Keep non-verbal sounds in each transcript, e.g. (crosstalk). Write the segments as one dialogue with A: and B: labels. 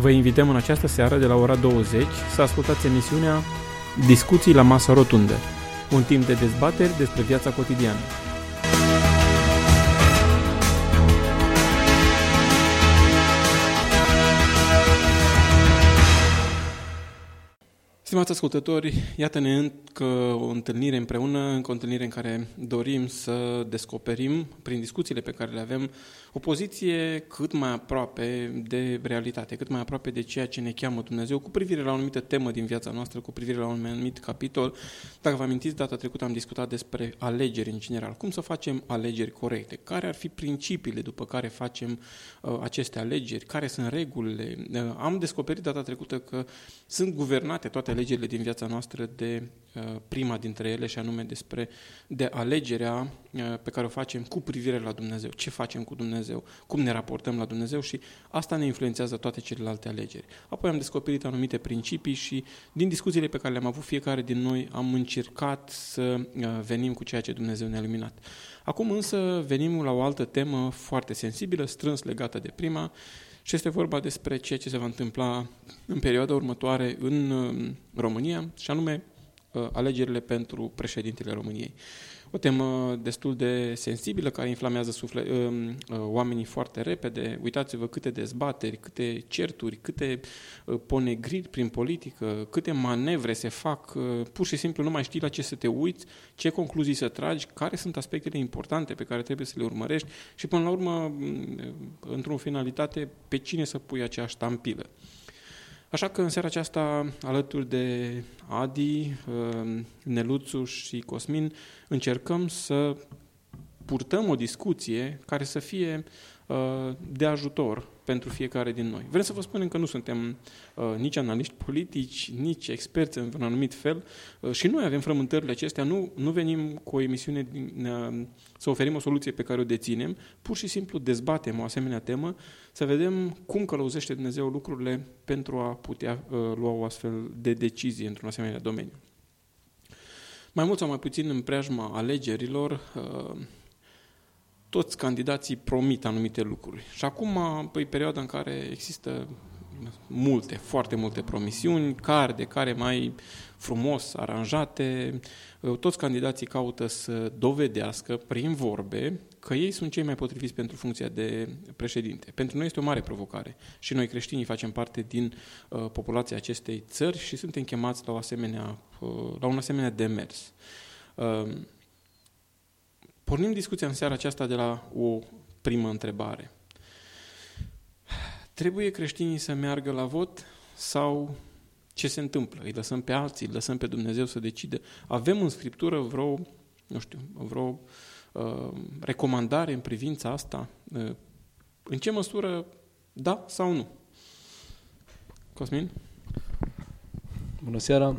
A: Vă invităm în această seară de la ora 20 să ascultați emisiunea Discuții la masă rotundă, un timp de dezbateri despre viața cotidiană. Stimați ascultători, iată-ne încă o întâlnire împreună, încă o întâlnire în care dorim să descoperim, prin discuțiile pe care le avem, o poziție cât mai aproape de realitate, cât mai aproape de ceea ce ne cheamă Dumnezeu, cu privire la o anumită temă din viața noastră, cu privire la un anumit capitol. Dacă vă amintiți, data trecută am discutat despre alegeri în general. Cum să facem alegeri corecte? Care ar fi principiile după care facem uh, aceste alegeri? Care sunt regulile? Uh, am descoperit data trecută că sunt guvernate toate alegerile din viața noastră de uh, prima dintre ele, și anume despre de alegerea uh, pe care o facem cu privire la Dumnezeu. Ce facem cu Dumnezeu? Cum ne raportăm la Dumnezeu? Și asta ne influențează toate celelalte alegeri. Apoi am descoperit anumite principii și din discuțiile pe care le-am avut fiecare din noi am încercat să uh, venim cu ceea ce Dumnezeu ne-a luminat. Acum însă venim la o altă temă foarte sensibilă, strâns legată de prima, și este vorba despre ceea ce se va întâmpla în perioada următoare în România, și anume Uh, alegerile pentru președintele României. O temă destul de sensibilă, care inflamează sufle, uh, uh, oamenii foarte repede. Uitați-vă câte dezbateri, câte certuri, câte ponegriri prin politică, câte manevre se fac. Pur și simplu nu mai știi la ce să te uiți, ce concluzii să tragi, care sunt aspectele importante pe care trebuie să le urmărești și, până la urmă, într-o finalitate, pe cine să pui acea ștampilă. Așa că în seara aceasta, alături de Adi, uh, Neluțu și Cosmin, încercăm să purtăm o discuție care să fie uh, de ajutor pentru fiecare din noi. Vrem să vă spunem că nu suntem uh, nici analiști politici, nici experți în un anumit fel uh, și noi avem frământările acestea, nu, nu venim cu o emisiune din, uh, să oferim o soluție pe care o deținem, pur și simplu dezbatem o asemenea temă, să vedem cum călăuzește Dumnezeu lucrurile pentru a putea uh, lua o astfel de decizie într-un asemenea domeniu. Mai mult sau mai puțin în preajma alegerilor, uh, toți candidații promit anumite lucruri. Și acum, păi, perioada în care există multe, foarte multe promisiuni, care de care mai frumos aranjate, toți candidații caută să dovedească prin vorbe că ei sunt cei mai potriviți pentru funcția de președinte. Pentru noi este o mare provocare și noi creștinii facem parte din uh, populația acestei țări și suntem chemați la, o asemenea, uh, la un asemenea demers. Uh, Pornim discuția în seara aceasta de la o primă întrebare. Trebuie creștinii să meargă la vot sau ce se întâmplă? Îi lăsăm pe alții, îi lăsăm pe Dumnezeu să decide. Avem în Scriptură vreo, nu știu, vreo uh, recomandare în privința asta? Uh, în ce măsură da sau nu? Cosmin?
B: Bună seara!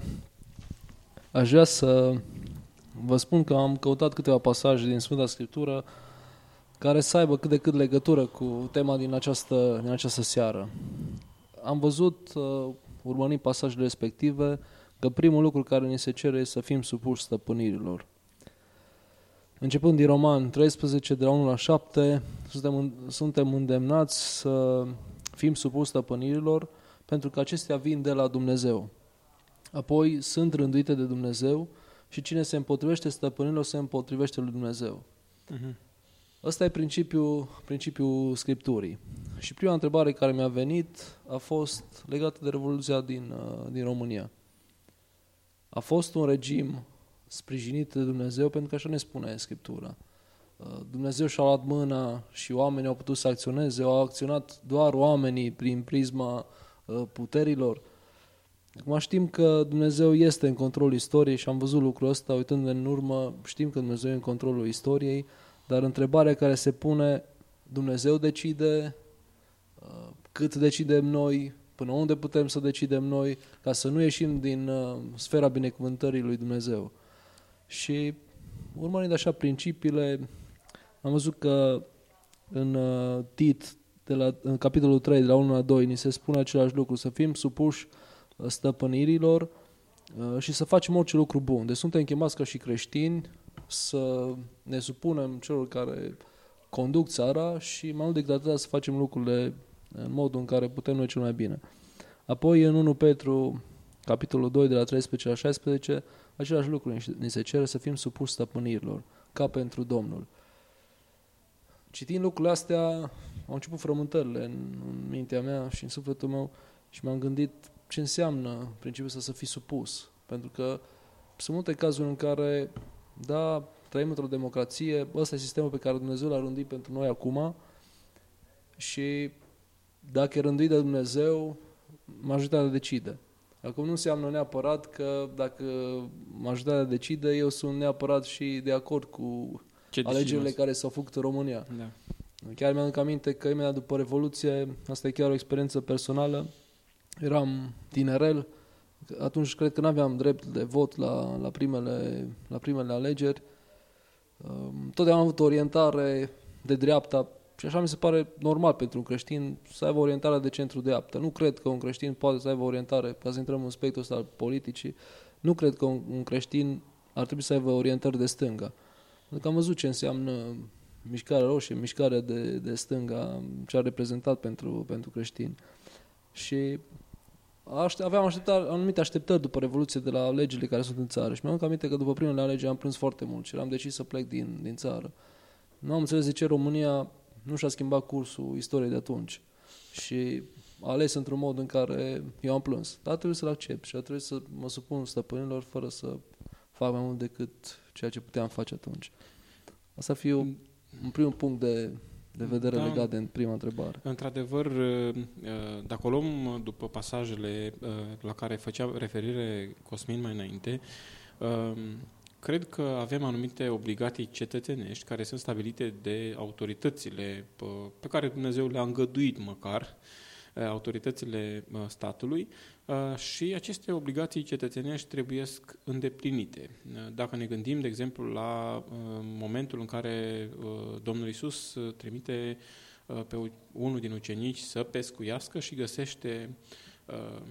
B: Aș vrea să Vă spun că am căutat câteva pasaje din Sfânta Scriptură care să aibă cât de cât legătură cu tema din această, din această seară. Am văzut, uh, urmărind pasajele respective, că primul lucru care ni se cere este să fim supuși stăpânirilor. Începând din Roman 13, de la 1 la 7, suntem, suntem îndemnați să fim supuși stăpânirilor, pentru că acestea vin de la Dumnezeu. Apoi sunt rânduite de Dumnezeu și cine se împotrivește stăpânilor se împotrivește lui Dumnezeu. Uh-huh. Ăsta e principiul, principiul Scripturii. Și prima întrebare care mi-a venit a fost legată de Revoluția din, uh, din România. A fost un regim sprijinit de Dumnezeu, pentru că așa ne spune Scriptura. Uh, Dumnezeu și-a luat mâna și oamenii au putut să acționeze, au acționat doar oamenii prin prisma uh, puterilor. Acum știm că Dumnezeu este în controlul istoriei și am văzut lucrul ăsta, uitând în urmă, știm că Dumnezeu e în controlul istoriei, dar întrebarea care se pune, Dumnezeu decide, uh, cât decidem noi, până unde putem să decidem noi, ca să nu ieșim din uh, sfera binecuvântării lui Dumnezeu. Și urmărind așa principiile, am văzut că în uh, Tit, de la, în capitolul 3, de la 1 la 2, ni se spune același lucru, să fim supuși stăpânirilor uh, și să facem orice lucru bun. Deci suntem chemați ca și creștini să ne supunem celor care conduc țara și mai mult decât atât să facem lucrurile în modul în care putem noi cel mai bine. Apoi, în 1 Petru, capitolul 2, de la 13 la 16, același lucru ni se cere să fim supuși stăpânirilor, ca pentru Domnul. Citind lucrurile astea, au început frământările în, în mintea mea și în sufletul meu și m-am gândit ce înseamnă principiul să să fii supus. Pentru că sunt multe cazuri în care, da, trăim într-o democrație, ăsta e sistemul pe care Dumnezeu l-a rândit pentru noi acum și dacă e rânduit de Dumnezeu, majoritatea decide. Acum nu înseamnă neapărat că dacă majoritatea decide, eu sunt neapărat și de acord cu Ce alegerile care s-au făcut în România. Da. Chiar mi-am aminte că imediat după Revoluție, asta e chiar o experiență personală, eram tinerel, atunci cred că nu aveam drept de vot la, la, primele, la primele alegeri. Totdeauna am avut orientare de dreapta și așa mi se pare normal pentru un creștin să aibă orientarea de centru-dreapta. Nu cred că un creștin poate să aibă orientare, ca să intrăm în spectrul ăsta al politicii, nu cred că un, un creștin ar trebui să aibă orientări de stânga. Pentru că am văzut ce înseamnă mișcarea roșie, mișcarea de, de stânga, ce a reprezentat pentru, pentru creștini. Și Aște, aveam așteptare, anumite așteptări după Revoluție de la legile care sunt în țară și mi-am aminte că după primele alegeri am plâns foarte mult și am decis să plec din, din țară. Nu am înțeles de ce România nu și-a schimbat cursul istoriei de atunci și a ales într-un mod în care eu am plâns. Dar trebuie să-l accept și a trebuit să mă supun stăpânilor fără să fac mai mult decât ceea ce puteam face atunci. Asta fi un, un prim punct de, de vedere da, legat de prima întrebare.
A: Într-adevăr, uh, uh, dacă o luăm după pasajele uh, la care făcea referire Cosmin mai înainte, cred că avem anumite obligații cetățenești care sunt stabilite de autoritățile pe care Dumnezeu le-a îngăduit măcar, autoritățile statului și aceste obligații cetățenești trebuie îndeplinite. Dacă ne gândim, de exemplu, la momentul în care Domnul Isus trimite pe unul din ucenici să pescuiască și găsește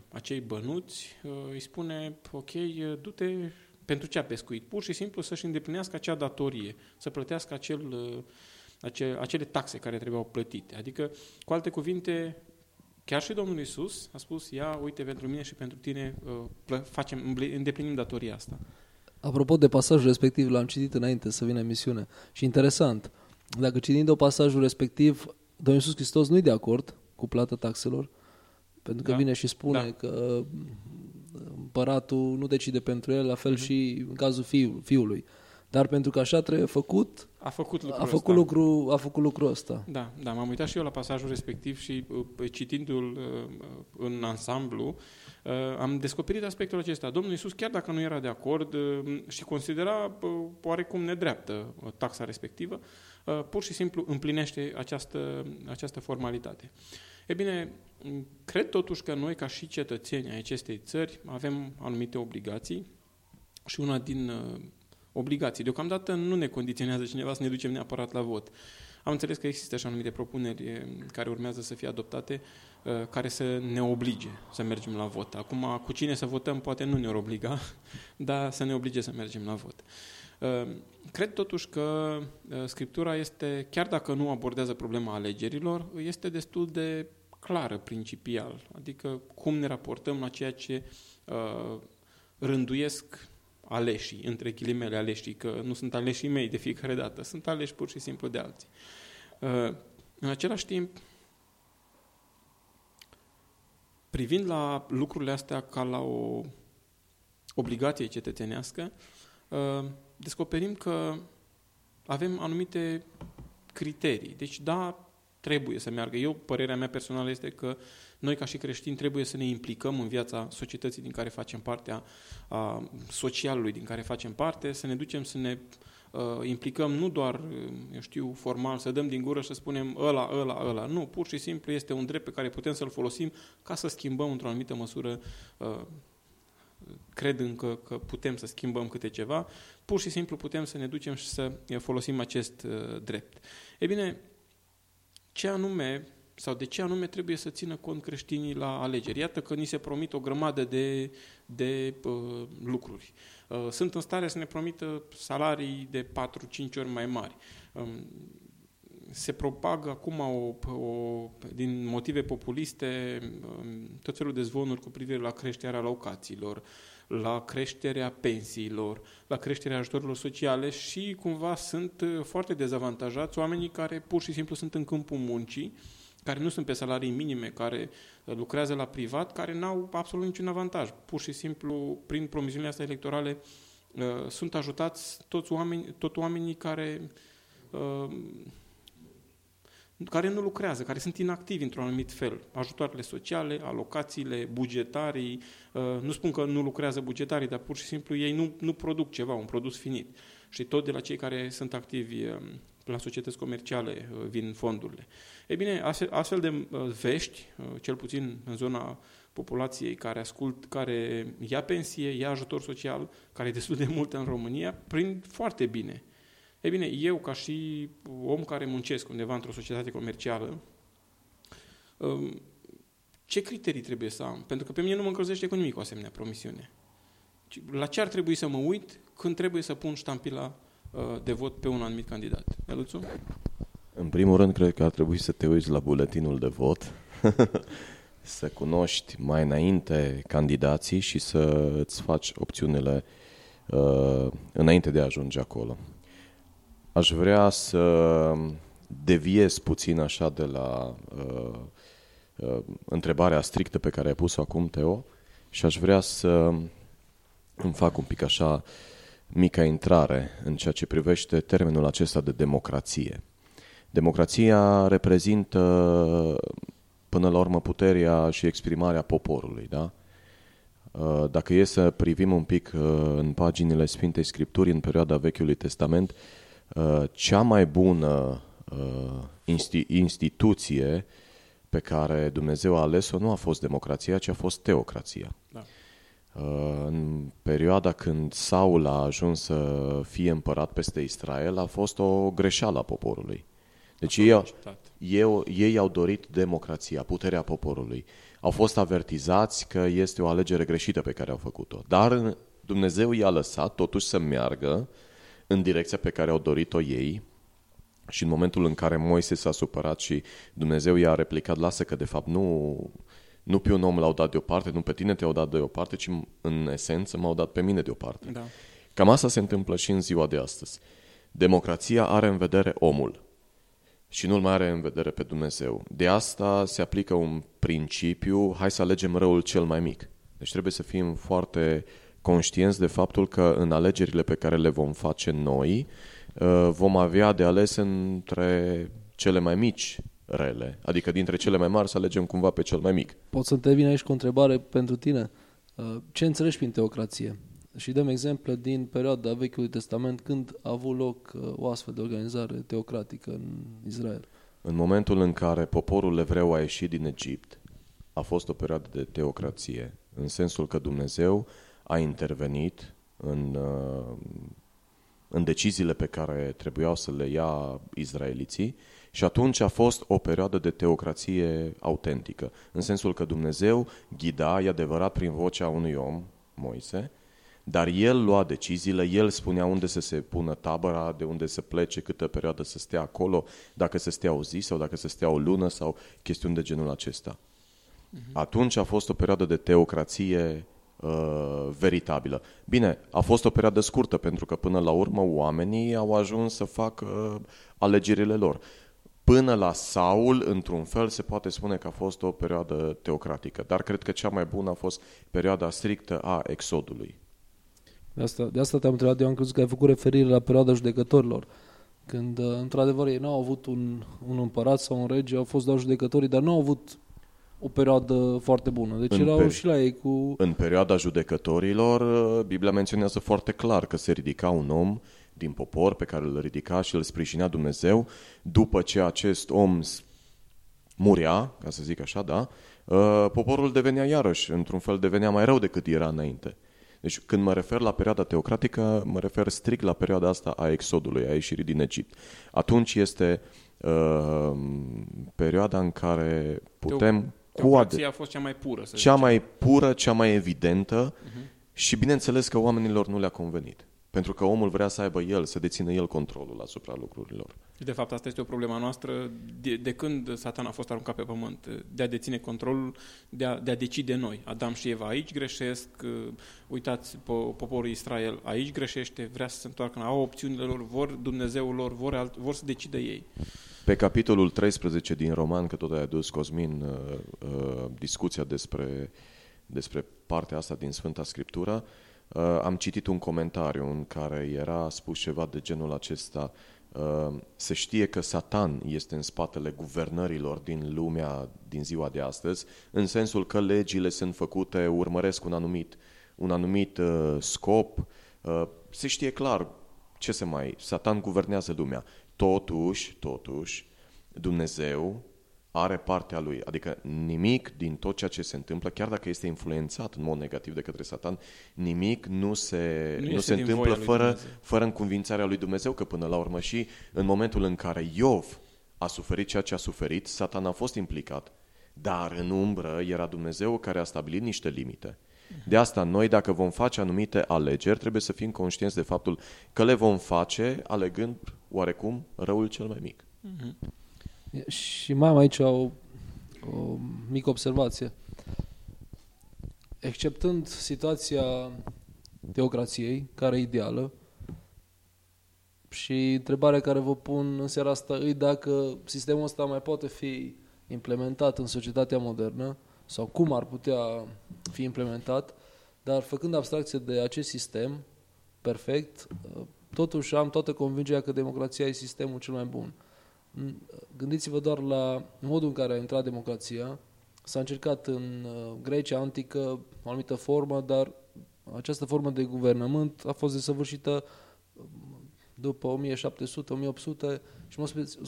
A: acei bănuți, îi spune, ok, du-te pentru ce a pescuit? Pur și simplu să-și îndeplinească acea datorie, să plătească acel, acele, acele taxe care trebuiau plătite. Adică, cu alte cuvinte, Chiar și Domnul Isus a spus, ia, uite, pentru mine și pentru tine uh, facem, îndeplinim datoria asta.
B: Apropo de pasajul respectiv, l-am citit înainte să vină emisiune și interesant, dacă citind o pasajul respectiv, Domnul Iisus Hristos nu e de acord cu plata taxelor, pentru că da. vine și spune da. că împăratul nu decide pentru el, la fel uh-huh. și în cazul fiul, fiului. Dar pentru că așa trebuie făcut,
A: a făcut lucrul
B: a făcut, ăsta. Lucru, a făcut lucrul ăsta.
A: Da, da, m-am uitat și eu la pasajul respectiv și uh, citindu-l uh, în ansamblu, uh, am descoperit aspectul acesta. Domnul Iisus, chiar dacă nu era de acord uh, și considera uh, oarecum nedreaptă uh, taxa respectivă, uh, pur și simplu împlinește această, această formalitate. E bine, cred totuși că noi, ca și cetățeni ai acestei țări, avem anumite obligații și una din uh, obligații. Deocamdată nu ne condiționează cineva să ne ducem neapărat la vot. Am înțeles că există și anumite propuneri eh, care urmează să fie adoptate eh, care să ne oblige să mergem la vot. Acum, cu cine să votăm, poate nu ne-or obliga, (laughs) dar să ne oblige să mergem la vot. Eh, cred totuși că Scriptura este, chiar dacă nu abordează problema alegerilor, este destul de clară principial, adică cum ne raportăm la ceea ce rânduiesc aleșii, între ghilimele aleșii, că nu sunt aleșii mei de fiecare dată, sunt aleși pur și simplu de alții. Uh, în același timp, privind la lucrurile astea ca la o obligație cetățenească, uh, descoperim că avem anumite criterii. Deci, da, trebuie să meargă. Eu, părerea mea personală este că noi, ca și creștini, trebuie să ne implicăm în viața societății din care facem parte, a, a socialului din care facem parte, să ne ducem să ne uh, implicăm nu doar, uh, eu știu, formal, să dăm din gură și să spunem ăla, ăla, ăla. Nu, pur și simplu este un drept pe care putem să-l folosim ca să schimbăm într-o anumită măsură uh, cred încă că putem să schimbăm câte ceva, pur și simplu putem să ne ducem și să folosim acest uh, drept. E bine, ce anume sau de ce anume trebuie să țină cont creștinii la alegeri. Iată că ni se promit o grămadă de, de uh, lucruri. Uh, sunt în stare să ne promită salarii de 4-5 ori mai mari. Um, se propagă acum o, o, din motive populiste um, tot felul de zvonuri cu privire la creșterea locațiilor, la creșterea pensiilor, la creșterea ajutorilor sociale și cumva sunt uh, foarte dezavantajați oamenii care pur și simplu sunt în câmpul muncii, care nu sunt pe salarii minime, care uh, lucrează la privat, care n-au absolut niciun avantaj. Pur și simplu, prin promisiunile astea electorale, uh, sunt ajutați toți oameni, tot oamenii care care nu lucrează, care sunt inactivi într-un anumit fel. Ajutoarele sociale, alocațiile, bugetarii, uh, nu spun că nu lucrează bugetarii, dar pur și simplu ei nu, nu produc ceva, un produs finit. Și tot de la cei care sunt activi uh, la societăți comerciale uh, vin fondurile. Ei bine, astfel, astfel de vești, cel puțin în zona populației care ascult, care ia pensie, ia ajutor social, care e destul de mult în România, prind foarte bine. E bine, eu ca și om care muncesc undeva într-o societate comercială, um, ce criterii trebuie să am? Pentru că pe mine nu mă încălzește cu nimic o asemenea promisiune. La ce ar trebui să mă uit când trebuie să pun ștampila uh, de vot pe un anumit candidat? Eluțu?
C: În primul rând, cred că ar trebui să te uiți la buletinul de vot, (laughs) să cunoști mai înainte candidații și să îți faci opțiunile uh, înainte de a ajunge acolo. Aș vrea să deviez puțin așa de la uh, uh, întrebarea strictă pe care ai pus-o acum, Teo, și aș vrea să îmi fac un pic așa mica intrare în ceea ce privește termenul acesta de democrație. Democrația reprezintă până la urmă puterea și exprimarea poporului, da? Uh, dacă e să privim un pic uh, în paginile Sfintei Scripturii în perioada Vechiului Testament, Uh, cea mai bună uh, instituție pe care Dumnezeu a ales-o nu a fost democrația, ci a fost teocrația. Da. Uh, în perioada când Saul a ajuns să fie împărat peste Israel, a fost o greșeală a poporului. Deci ei, ei, ei au dorit democrația, puterea poporului. Au fost avertizați că este o alegere greșită pe care au făcut-o. Dar Dumnezeu i-a lăsat totuși să meargă în direcția pe care au dorit-o ei și în momentul în care Moise s-a supărat și Dumnezeu i-a replicat, lasă că de fapt nu, nu pe un om l-au dat deoparte, nu pe tine te-au dat deoparte, ci în esență m-au dat pe mine deoparte. Da. Cam asta se întâmplă și în ziua de astăzi. Democrația are în vedere omul și nu-l mai are în vedere pe Dumnezeu. De asta se aplică un principiu, hai să alegem răul cel mai mic. Deci trebuie să fim foarte conștienți de faptul că în alegerile pe care le vom face noi, uh, vom avea de ales între cele mai mici rele, adică dintre cele mai mari să alegem cumva pe cel mai mic.
B: Pot să te vin aici cu o întrebare pentru tine. Uh, ce înțelegi prin teocrație? Și dăm exemple din perioada Vechiului Testament când a avut loc uh, o astfel de organizare teocratică în Israel.
C: În momentul în care poporul evreu a ieșit din Egipt, a fost o perioadă de teocrație, în sensul că Dumnezeu a intervenit în, uh, în deciziile pe care trebuiau să le ia izraeliții și atunci a fost o perioadă de teocrație autentică, în sensul că Dumnezeu ghida, e adevărat, prin vocea unui om, Moise, dar el lua deciziile, el spunea unde să se pună tabăra, de unde să plece, câtă perioadă să stea acolo, dacă să stea o zi sau dacă să stea o lună sau chestiuni de genul acesta. Uh-huh. Atunci a fost o perioadă de teocrație uh, veritabilă. Bine, a fost o perioadă scurtă pentru că până la urmă oamenii au ajuns să facă uh, alegerile lor. Până la Saul, într-un fel, se poate spune că a fost o perioadă teocratică, dar cred că cea mai bună a fost perioada strictă a exodului.
B: De asta, de asta te-am întrebat, eu am crezut că ai făcut referire la perioada judecătorilor, când, uh, într-adevăr, ei nu au avut un, un împărat sau un rege, au fost doar judecătorii, dar nu au avut o perioadă foarte bună. Deci în erau per- și la ei cu...
C: În perioada judecătorilor, uh, Biblia menționează foarte clar că se ridica un om din popor pe care îl ridica și îl sprijinea Dumnezeu. După ce acest om murea, ca să zic așa, da, uh, poporul devenea iarăși, într-un fel devenea mai rău decât era înainte. Deci când mă refer la perioada teocratică, mă refer strict la perioada asta a exodului, a ieșirii din Egipt. Atunci este uh, perioada în care putem
A: cu ad... a fost cea mai pură, să
C: Cea zicem. mai pură, cea mai evidentă uh-huh. și bineînțeles că oamenilor nu le-a convenit. Pentru că omul vrea să aibă el, să dețină el controlul asupra lucrurilor.
A: De fapt, asta este o problemă noastră de, de când Satan a fost aruncat pe pământ, de a deține controlul, de a, de a decide noi. Adam și Eva aici greșesc, uitați, poporul Israel aici greșește, vrea să se întoarcă, au opțiunile lor, vor Dumnezeul lor, vor, alt, vor să decide ei.
C: Pe capitolul 13 din Roman, că tot ai adus, Cosmin, uh, uh, discuția despre, despre partea asta din Sfânta Scriptură, uh, am citit un comentariu în care era spus ceva de genul acesta, uh, se știe că Satan este în spatele guvernărilor din lumea din ziua de astăzi, în sensul că legile sunt făcute, urmăresc un anumit, un anumit uh, scop, uh, se știe clar ce se mai... Satan guvernează lumea. Totuși, totuși, Dumnezeu are partea lui. Adică nimic din tot ceea ce se întâmplă, chiar dacă este influențat în mod negativ de către Satan, nimic nu se, nu, nu se întâmplă fără, fără încuvințarea lui Dumnezeu, că până la urmă și în momentul în care Iov a suferit ceea ce a suferit, Satan a fost implicat. Dar în umbră era Dumnezeu care a stabilit niște limite. De asta noi, dacă vom face anumite alegeri, trebuie să fim conștienți de faptul că le vom face alegând oarecum răul cel mai mic. Mm-hmm.
B: Și mai am aici o, o mică observație. Exceptând situația teocrației, care e ideală, și întrebarea care vă pun în seara asta e dacă sistemul ăsta mai poate fi implementat în societatea modernă sau cum ar putea fi implementat, dar făcând abstracție de acest sistem perfect, totuși am toată convingerea că democrația e sistemul cel mai bun. Gândiți-vă doar la modul în care a intrat democrația. S-a încercat în uh, Grecia antică o anumită formă, dar această formă de guvernământ a fost desăvârșită um, după 1700-1800 și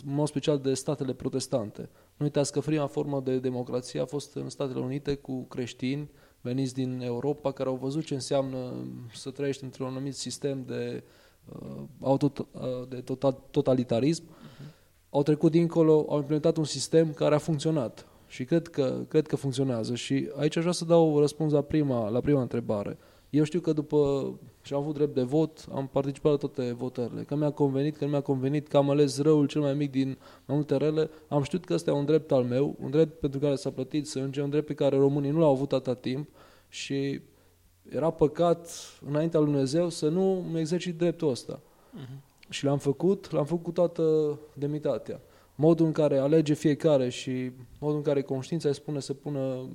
B: în mod special de statele protestante. Nu uitați că prima formă de democrație a fost în Statele Unite cu creștini veniți din Europa care au văzut ce înseamnă să trăiești într-un anumit sistem de, uh, auto, uh, de total, totalitarism. Uh-huh au trecut dincolo, au implementat un sistem care a funcționat și cred că, cred că funcționează. Și aici aș vrea să dau răspuns la prima, la prima întrebare. Eu știu că după ce am avut drept de vot, am participat la toate votările. Că mi-a convenit, că nu mi-a convenit, că am ales răul cel mai mic din mai multe rele, am știut că ăsta e un drept al meu, un drept pentru care s-a plătit să un drept pe care românii nu l-au avut atâta timp și era păcat înaintea lui Dumnezeu să nu exercit dreptul ăsta. Uh-huh. Și l-am făcut, l-am făcut cu toată demnitatea. Modul în care alege fiecare și modul în care conștiința îi spune să pună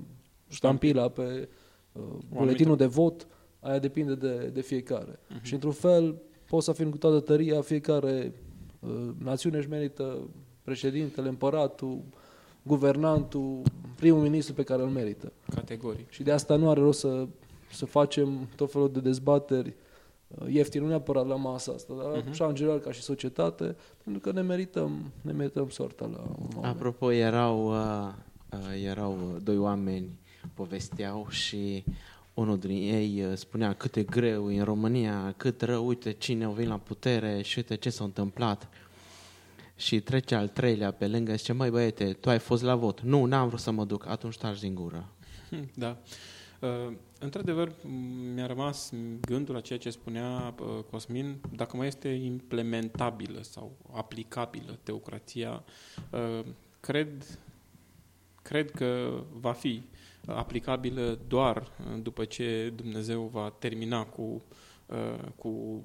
B: ștampila pe uh, buletinul de vot, aia depinde de, de fiecare. Uh-huh. Și într-un fel pot să afirm cu toată tăria, fiecare uh, națiune își merită președintele, împăratul, guvernantul, primul ministru pe care îl merită.
A: Categoric.
B: Și de asta nu are rost să, să facem tot felul de dezbateri Uh, ieftin, nu neapărat la masa asta, dar uh-huh. așa în general ca și societate, pentru că ne merităm, ne merităm sorta la un moment.
D: Apropo, erau, uh, uh, erau doi oameni, povesteau și unul din ei uh, spunea cât e greu în România, cât rău, uite cine au venit la putere și uite ce s-a întâmplat. Și trece al treilea pe lângă și zice, măi băiete, tu ai fost la vot. Nu, n-am vrut să mă duc, atunci taci din gură.
A: Da. Uh, într-adevăr, mi-a rămas gândul la ceea ce spunea uh, Cosmin, dacă mai este implementabilă sau aplicabilă teocrația, uh, cred, cred că va fi aplicabilă doar după ce Dumnezeu va termina cu cu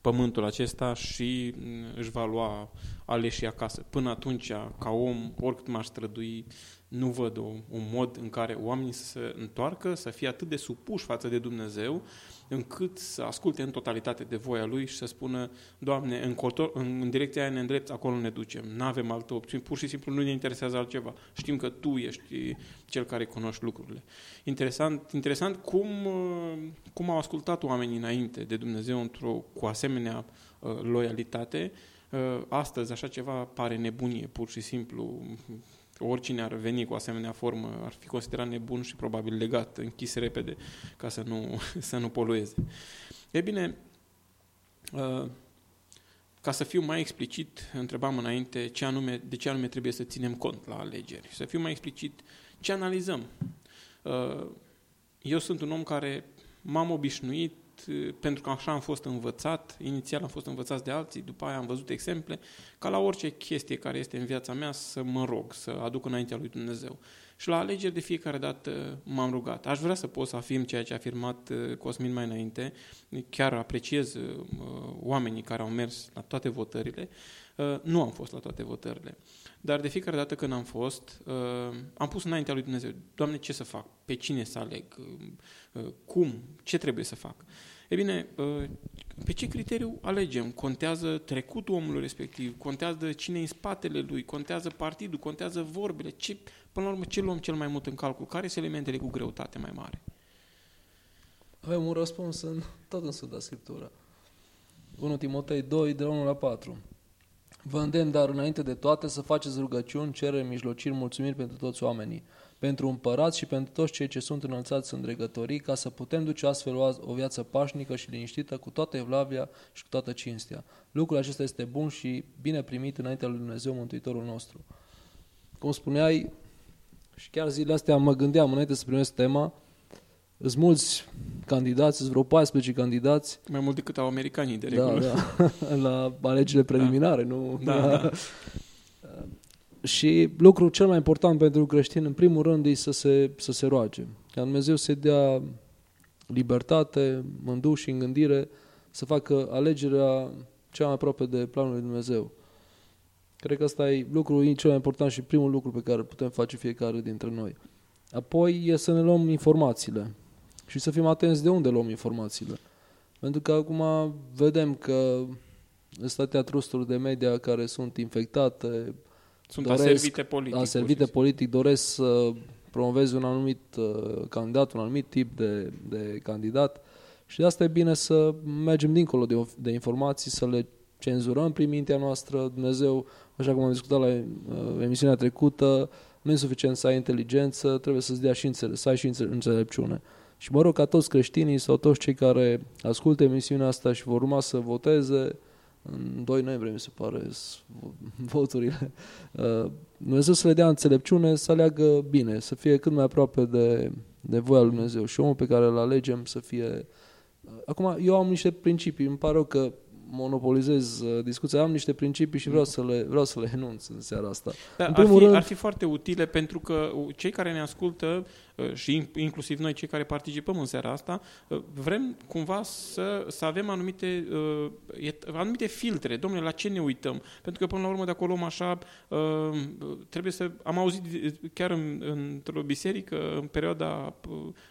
A: pământul acesta și își va lua aleșii acasă. Până atunci, ca om, oricât m-aș strădui, nu văd un, un mod în care oamenii să se întoarcă, să fie atât de supuși față de Dumnezeu, încât să asculte în totalitate de voia Lui și să spună, Doamne, în, cotor, în, în direcția aia ne îndrept, acolo ne ducem, nu avem altă opțiune, pur și simplu nu ne interesează altceva. Știm că Tu ești cel care cunoști lucrurile. Interesant, interesant cum, cum au ascultat oamenii înainte de Dumnezeu într-o, cu asemenea uh, loialitate, uh, astăzi așa ceva pare nebunie, pur și simplu oricine ar veni cu asemenea formă ar fi considerat nebun și probabil legat, închis repede, ca să nu, (laughs) să nu polueze. E bine, uh, ca să fiu mai explicit, întrebam înainte ce anume, de ce anume trebuie să ținem cont la alegeri. Să fiu mai explicit, ce analizăm. Uh, eu sunt un om care m-am obișnuit uh, pentru că așa am fost învățat, inițial am fost învățat de alții, după aia am văzut exemple, ca la orice chestie care este în viața mea să mă rog, să aduc înaintea lui Dumnezeu. Și la alegeri de fiecare dată m-am rugat. Aș vrea să pot să afirm ceea ce a afirmat uh, Cosmin mai înainte. Chiar apreciez uh, oamenii care au mers la toate votările. Nu am fost la toate votările. Dar de fiecare dată când am fost, am pus înaintea lui Dumnezeu, Doamne, ce să fac? Pe cine să aleg? Cum? Ce trebuie să fac? E bine, pe ce criteriu alegem? Contează trecutul omului respectiv, contează cine e în spatele lui, contează partidul, contează vorbele. Ce, până la urmă, ce luăm cel mai mult în calcul? Care sunt elementele cu greutate mai mare?
B: Avem un răspuns în, tot în Sfânta Scriptură. 1 Timotei 2, de la 1 la 4. Vă îndemn, dar înainte de toate, să faceți rugăciuni, cereri, mijlociri, mulțumiri pentru toți oamenii, pentru împărați și pentru toți cei ce sunt înălțați în dregătorii, ca să putem duce astfel o viață pașnică și liniștită cu toată evlavia și cu toată cinstea. Lucrul acesta este bun și bine primit înaintea lui Dumnezeu Mântuitorul nostru. Cum spuneai, și chiar zilele astea mă gândeam înainte să primesc tema, sunt mulți candidați, sunt vreo 14 candidați.
A: Mai mult decât au americanii, de
B: da,
A: regulă.
B: Da, (laughs) la alegerile preliminare,
A: da.
B: nu?
A: Da, da.
B: Și lucrul cel mai important pentru creștin, în primul rând, e să se, să se roage. Ca Dumnezeu să dea libertate, mându și în gândire, să facă alegerea cea mai aproape de planul lui Dumnezeu. Cred că ăsta e lucrul cel mai important și primul lucru pe care putem face fiecare dintre noi. Apoi e să ne luăm informațiile și să fim atenți de unde luăm informațiile. Pentru că acum vedem că statea trusturi de media care sunt infectate,
A: sunt doresc, aservite politic.
B: Aservite politic, doresc să promoveze un anumit uh, candidat, un anumit tip de, de candidat și de asta e bine să mergem dincolo de, de informații, să le cenzurăm prin mintea noastră. Dumnezeu, așa cum am discutat la uh, emisiunea trecută, nu e suficient să ai inteligență, trebuie să-ți dea și înțele- să ai și înțelepciune. Și mă rog ca toți creștinii sau toți cei care ascultă emisiunea asta și vor urma să voteze, în 2 noiembrie, mi se pare, (laughs) voturile, uh, Dumnezeu să le dea înțelepciune, să aleagă bine, să fie cât mai aproape de, de voia lui Dumnezeu. Și omul pe care îl alegem să fie... Uh, acum, eu am niște principii, îmi pare rău că monopolizez uh, discuția, am niște principii și vreau să le, vreau să le enunț în seara asta.
A: Da, în primul ar, fi, rând... ar fi foarte utile pentru că cei care ne ascultă uh, și inclusiv noi cei care participăm în seara asta, uh, vrem cumva să, să avem anumite, anumite filtre. Domnule, la ce ne uităm? Pentru că până la urmă de acolo așa trebuie să... Am auzit chiar în, într-o biserică în perioada,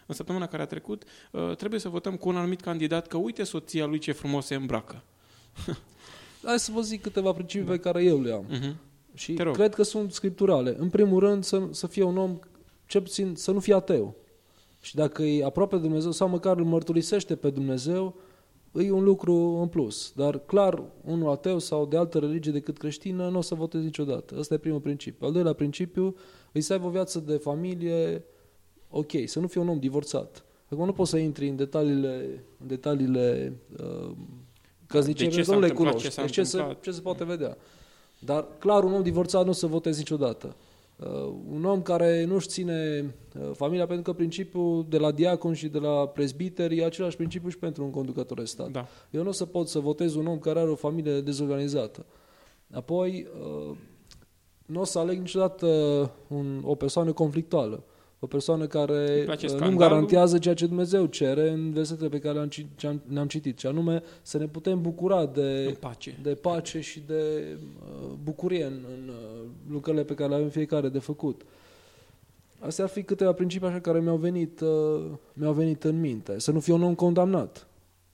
A: în săptămâna care a trecut, trebuie să votăm cu un anumit candidat că uite soția lui ce frumos se îmbracă. (laughs)
B: Hai să vă zic câteva principii da. pe care eu le am.
A: Uh-huh.
B: Și cred că sunt scripturale. În primul rând, să, să fie un om, cel puțin, să nu fie ateu. Și dacă e aproape de Dumnezeu sau măcar îl mărturisește pe Dumnezeu, e un lucru în plus. Dar clar, unul ateu sau de altă religie decât creștină nu o să voteze niciodată. Ăsta e primul principiu. Al doilea principiu, îi să aibă o viață de familie ok, să nu fie un om divorțat. Acum nu poți să intri în detaliile, în detaliile uh, Căsnicie, de ce nu le cunoști. Ce, deci ce, se, ce se poate vedea. Dar clar, un om divorțat nu se voteze niciodată. Uh, un om care nu-și ține uh, familia, pentru că principiul de la diacon și de la prezbiteri e același principiu și pentru un conducător de stat.
A: Da.
B: Eu nu o să pot să votez un om care are o familie dezorganizată. Apoi, uh, nu o să aleg niciodată un, o persoană conflictuală. O persoană care uh, nu garantează ceea ce Dumnezeu cere în versetele pe care le-am, le-am citit, și anume să ne putem bucura de
A: pace,
B: de pace și de uh, bucurie în, în uh, lucrările pe care le avem fiecare de făcut. Astea ar fi câteva principii așa care mi-au venit, uh, mi-au venit în minte. Să nu fie un om condamnat,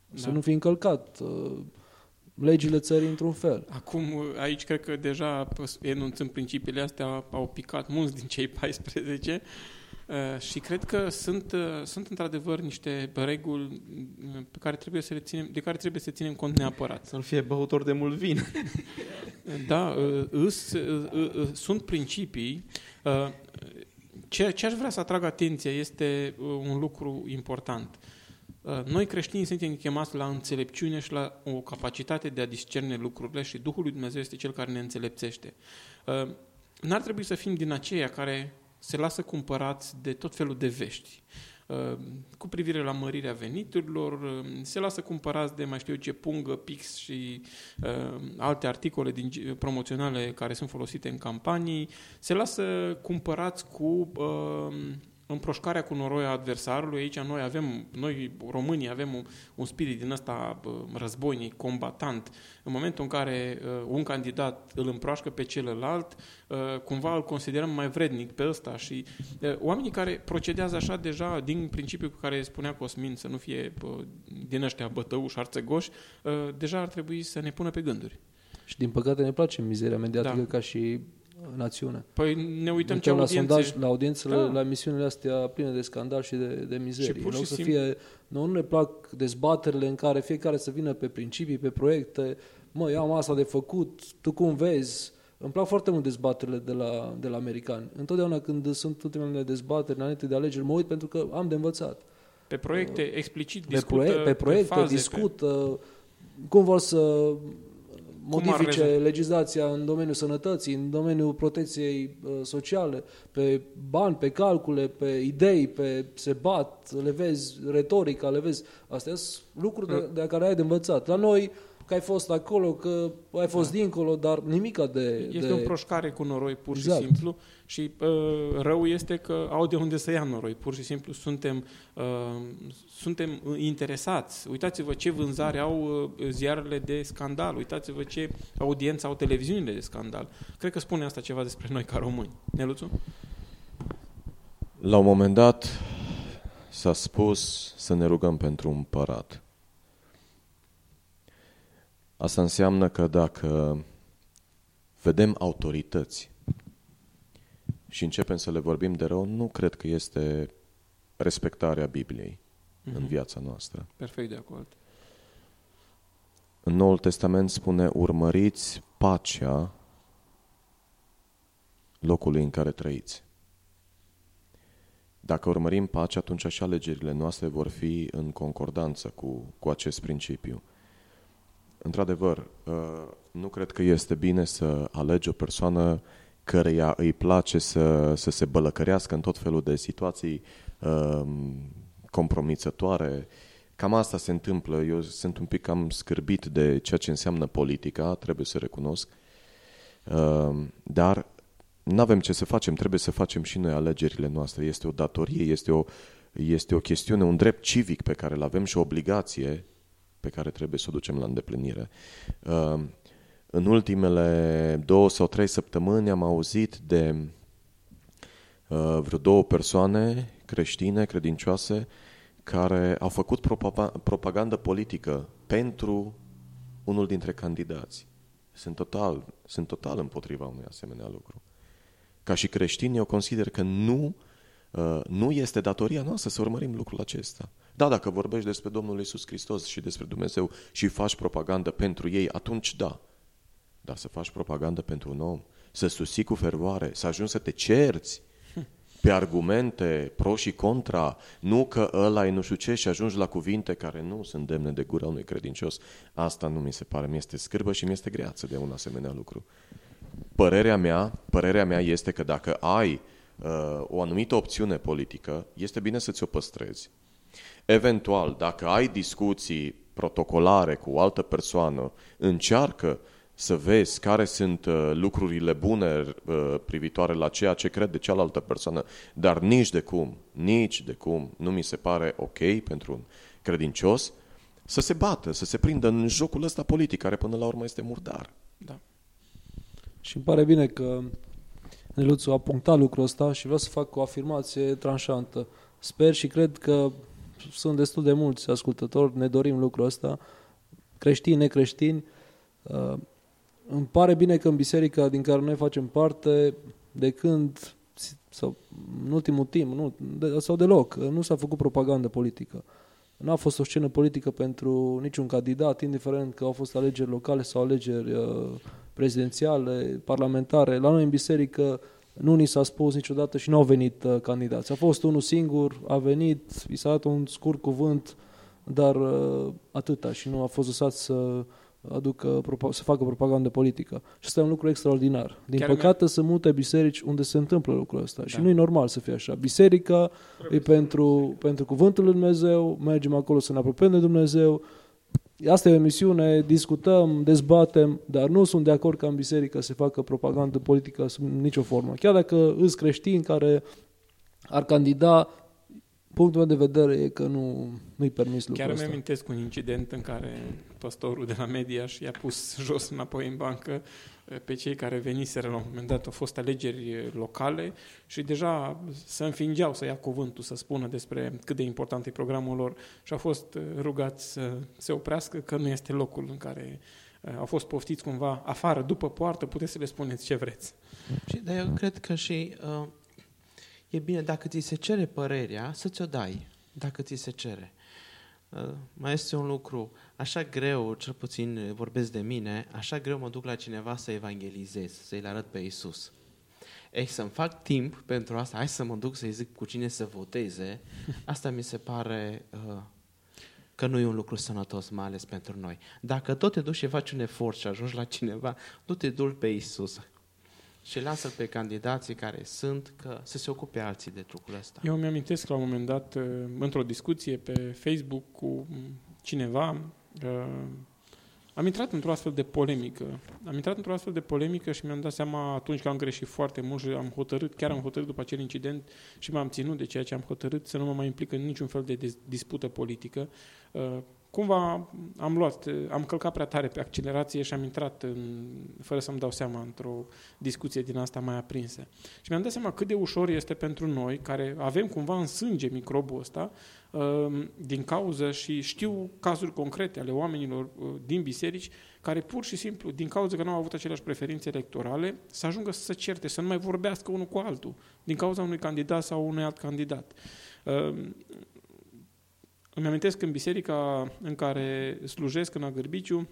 B: da. să nu fie încălcat uh, legile țării într-un fel.
A: Acum, aici cred că deja enunțând principiile astea au picat mulți din cei 14 Uh, și cred că sunt, uh, sunt într-adevăr niște reguli uh, pe care trebuie să le ținem, de care trebuie să ținem cont neapărat.
D: Să nu fie băutor de mult vin. (laughs)
A: da, îs, sunt principii. Ce, ce aș vrea să atrag atenția este un lucru important. Noi creștini suntem chemați la înțelepciune și la o capacitate de a discerne lucrurile și Duhul lui Dumnezeu este Cel care ne înțelepțește. N-ar trebui să fim din aceia care se lasă cumpărați de tot felul de vești. uh, cu privire la mărirea veniturilor, uh, se lasă cumpărați de mai știu eu ce pungă, pix și uh, alte articole din, promoționale care sunt folosite în campanii, se lasă cumpărați cu uh, împroșcarea cu noroi a adversarului. Aici noi avem, noi românii avem un, un spirit din ăsta războinic, combatant. În momentul în care uh, un candidat îl împroașcă pe celălalt, uh, cumva îl considerăm mai vrednic pe ăsta și uh, oamenii care procedează așa deja din principiul cu care spunea Cosmin să nu fie uh, din ăștia bătăuși, arțăgoși, uh, deja ar trebui să ne pună pe gânduri.
B: Și din păcate ne place mizeria mediatică da. ca și națiune.
A: Păi ne uităm ce
B: la
A: audiențe...
B: sondaj, la audiențele, da. la emisiunile astea pline de scandal și de, de mizerie. Și pur și nu, să fie, nu, nu ne plac dezbaterile în care fiecare să vină pe principii, pe proiecte. Mă, eu am asta de făcut, tu cum vezi? Îmi plac foarte mult dezbaterile de la, de la americani. Întotdeauna când sunt ultimele dezbateri înainte de alegeri, mă uit pentru că am de învățat.
A: Pe proiecte explicit
B: pe
A: discută,
B: proiect, pe proiecte
A: pe faze,
B: discută, pe... cum vor să modifice legislația în domeniul sănătății, în domeniul protecției uh, sociale, pe bani, pe calcule, pe idei, pe se bat, le vezi retorica, le vezi. Astea sunt lucruri de, de care ai de învățat. La noi că ai fost acolo, că ai fost da. dincolo, dar nimica de...
A: Este
B: de...
A: o proșcare cu noroi, pur exact. și simplu. Și uh, rău este că au de unde să ia noroi. Pur și simplu suntem, uh, suntem interesați. Uitați-vă ce vânzare au uh, ziarele de scandal. Uitați-vă ce audiență au televiziunile de scandal. Cred că spune asta ceva despre noi ca români. Neluțu?
C: La un moment dat s-a spus să ne rugăm pentru un împărat. Asta înseamnă că dacă vedem autorități și începem să le vorbim de rău, nu cred că este respectarea Bibliei mm-hmm. în mhm. viața noastră.
A: Perfect de acord.
C: În Noul Testament spune, urmăriți pacea locului în care trăiți. Dacă urmărim pacea, atunci și alegerile noastre vor fi în concordanță cu, cu acest principiu. Într-adevăr, uh, nu cred că este bine să alegi o persoană căreia îi place să, să se bălăcărească în tot felul de situații um, compromițătoare. Cam asta se întâmplă. Eu sunt un pic cam scârbit de ceea ce înseamnă politica, trebuie să recunosc. Um, dar nu avem ce să facem, trebuie să facem și noi alegerile noastre. Este o datorie, este o, este o chestiune, un drept civic pe care îl avem și o obligație pe care trebuie să o ducem la îndeplinire. Um, în ultimele două sau trei săptămâni am auzit de uh, vreo două persoane creștine, credincioase, care au făcut propagandă politică pentru unul dintre candidați. Sunt total, sunt total împotriva unui asemenea lucru. Ca și creștini, eu consider că nu, uh, nu este datoria noastră să urmărim lucrul acesta. Da, dacă vorbești despre Domnul Isus Hristos și despre Dumnezeu și faci propagandă pentru ei, atunci da. Dar să faci propagandă pentru un om, să susții cu fervoare, să ajungi să te cerți pe argumente pro și contra, nu că ăla e nu știu ce și ajungi la cuvinte care nu sunt demne de gura unui credincios. Asta nu mi se pare, mi este scârbă și mi este greață de un asemenea lucru. Părerea mea, părerea mea este că dacă ai uh, o anumită opțiune politică, este bine să ți-o păstrezi. Eventual, dacă ai discuții protocolare cu o altă persoană, încearcă să vezi care sunt uh, lucrurile bune uh, privitoare la ceea ce crede cealaltă persoană, dar nici de cum, nici de cum nu mi se pare ok pentru un credincios să se bată, să se prindă în jocul ăsta politic, care până la urmă este murdar.
A: Da.
B: Și îmi pare bine că Neluțu a punctat lucrul ăsta și vreau să fac o afirmație tranșantă. Sper și cred că sunt destul de mulți ascultători, ne dorim lucrul ăsta, creștini, necreștini. Uh, îmi pare bine că în biserica din care noi facem parte, de când, sau în ultimul timp, nu, de, sau deloc, nu s-a făcut propagandă politică. Nu a fost o scenă politică pentru niciun candidat, indiferent că au fost alegeri locale sau alegeri uh, prezidențiale, parlamentare. La noi în biserică nu ni s-a spus niciodată și nu au venit uh, candidați. A fost unul singur, a venit, i s-a dat un scurt cuvânt, dar uh, atâta și nu a fost lăsat să aducă, propa- să facă propagandă politică. Și asta e un lucru extraordinar. Din
A: Chiar
B: păcate sunt multe biserici unde se întâmplă lucrul ăsta și
A: Da.
B: nu e normal să fie așa. Biserica e pentru, pentru cuvântul lui Dumnezeu, mergem acolo să ne apropiem de Dumnezeu. Asta e o emisiune, discutăm, dezbatem, dar nu sunt de acord ca în biserică să se facă propagandă politică sub nicio formă. Chiar dacă îți creștini care ar candida, punctul meu de vedere e că nu, nu-i permis lucrul
A: Chiar îmi
B: ăsta.
A: amintesc un incident în care păstorul de la media și și-a pus jos înapoi în bancă eh, pe cei care veniseră la un moment dat. Au fost alegeri eh, locale și deja se înfingeau să ia cuvântul, să spună despre cât de important e programul lor și au fost eh, rugați să se oprească că nu este locul în care eh, au fost poftiți cumva afară, după poartă, puteți să le spuneți ce vreți.
D: Și, dar eu cred că și uh, e bine dacă ți se cere părerea, să ți-o dai, dacă ți se cere. Uh, mai este un lucru, așa greu, cel puțin uh, vorbesc de mine, așa greu mă duc la cineva să evangelizez, să-i arăt pe Isus. Ei, să-mi fac timp pentru asta, hai să mă duc să-i zic cu cine să voteze, (laughs) asta mi se pare uh, că nu e un lucru sănătos, mai ales pentru noi. Dacă tot te duci și faci un efort și ajungi la cineva, du-te dul pe Isus și lasă-l pe candidații care sunt, că să se ocupe alții de lucrul ăsta.
A: Eu mi-amintesc la un moment dat, uh, într-o discuție pe Facebook cu cineva, uh, am intrat într-o astfel de polemică. Am intrat într-o astfel de polemică și mi-am dat seama atunci că am greșit foarte mult și am hotărât, chiar am hotărât după acel incident și m-am ținut de ceea ce am hotărât să nu mă mai implic în niciun fel de dis- dispută politică. Uh, Cumva am luat, uh, am călcat prea tare pe accelerație și am intrat în, fără să-mi dau seama într-o discuție din asta mai aprinsă. Și mi-am dat seama cât de ușor este pentru noi, care avem cumva în sânge microbul ăsta, uh, din cauză și știu cazuri concrete ale oamenilor uh, din biserici care pur și simplu, din cauza că nu au avut aceleași preferințe electorale, să ajungă să se certe, să nu mai vorbească unul cu altul, din cauza unui candidat sau unui alt candidat. Uh, Îmi amintesc în biserica în care slujesc, în Agârbiciu,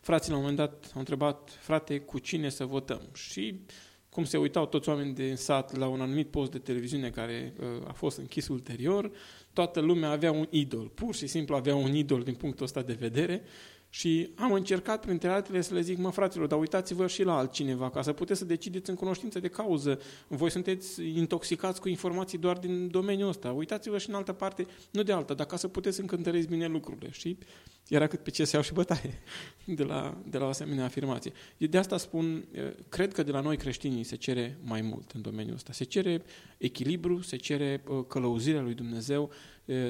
A: frații la un moment dat au întrebat, frate, cu cine să votăm? Și cum se uitau toți oamenii din sat la un anumit post de televiziune care uh, a fost închis ulterior, toată lumea avea un idol, pur și simplu avea un idol din punctul ăsta de vedere și am încercat, printre altele, să le zic, mă, fraților, dar uitați-vă și la altcineva, ca să puteți să decideți în cunoștință de cauză. Voi sunteți intoxicați cu informații doar din domeniul ăsta. Uitați-vă și în altă parte, nu de alta, dar ca să puteți să încântăreți bine lucrurile. Și era cât pe ce se iau și bătaie de la, de la o asemenea afirmație. Eu de asta spun, cred că de la noi creștinii se cere mai mult în domeniul ăsta. Se cere echilibru, se cere călăuzirea lui Dumnezeu,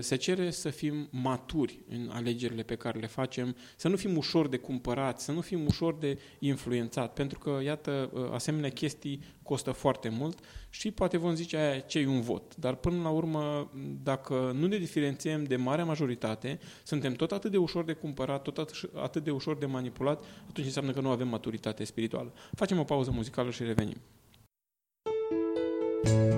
A: se cere să fim maturi în alegerile pe care le facem, să nu fim ușor de cumpărat, să nu fim ușor de influențat, pentru că, iată, asemenea chestii costă foarte mult și poate vom zice aia ce e un vot. Dar până la urmă, dacă nu ne diferențiem de marea majoritate, suntem tot atât de ușor de cumpărat, tot atât de ușor de manipulat, atunci înseamnă că nu avem maturitate spirituală. Facem o pauză muzicală și revenim.
E: Zorii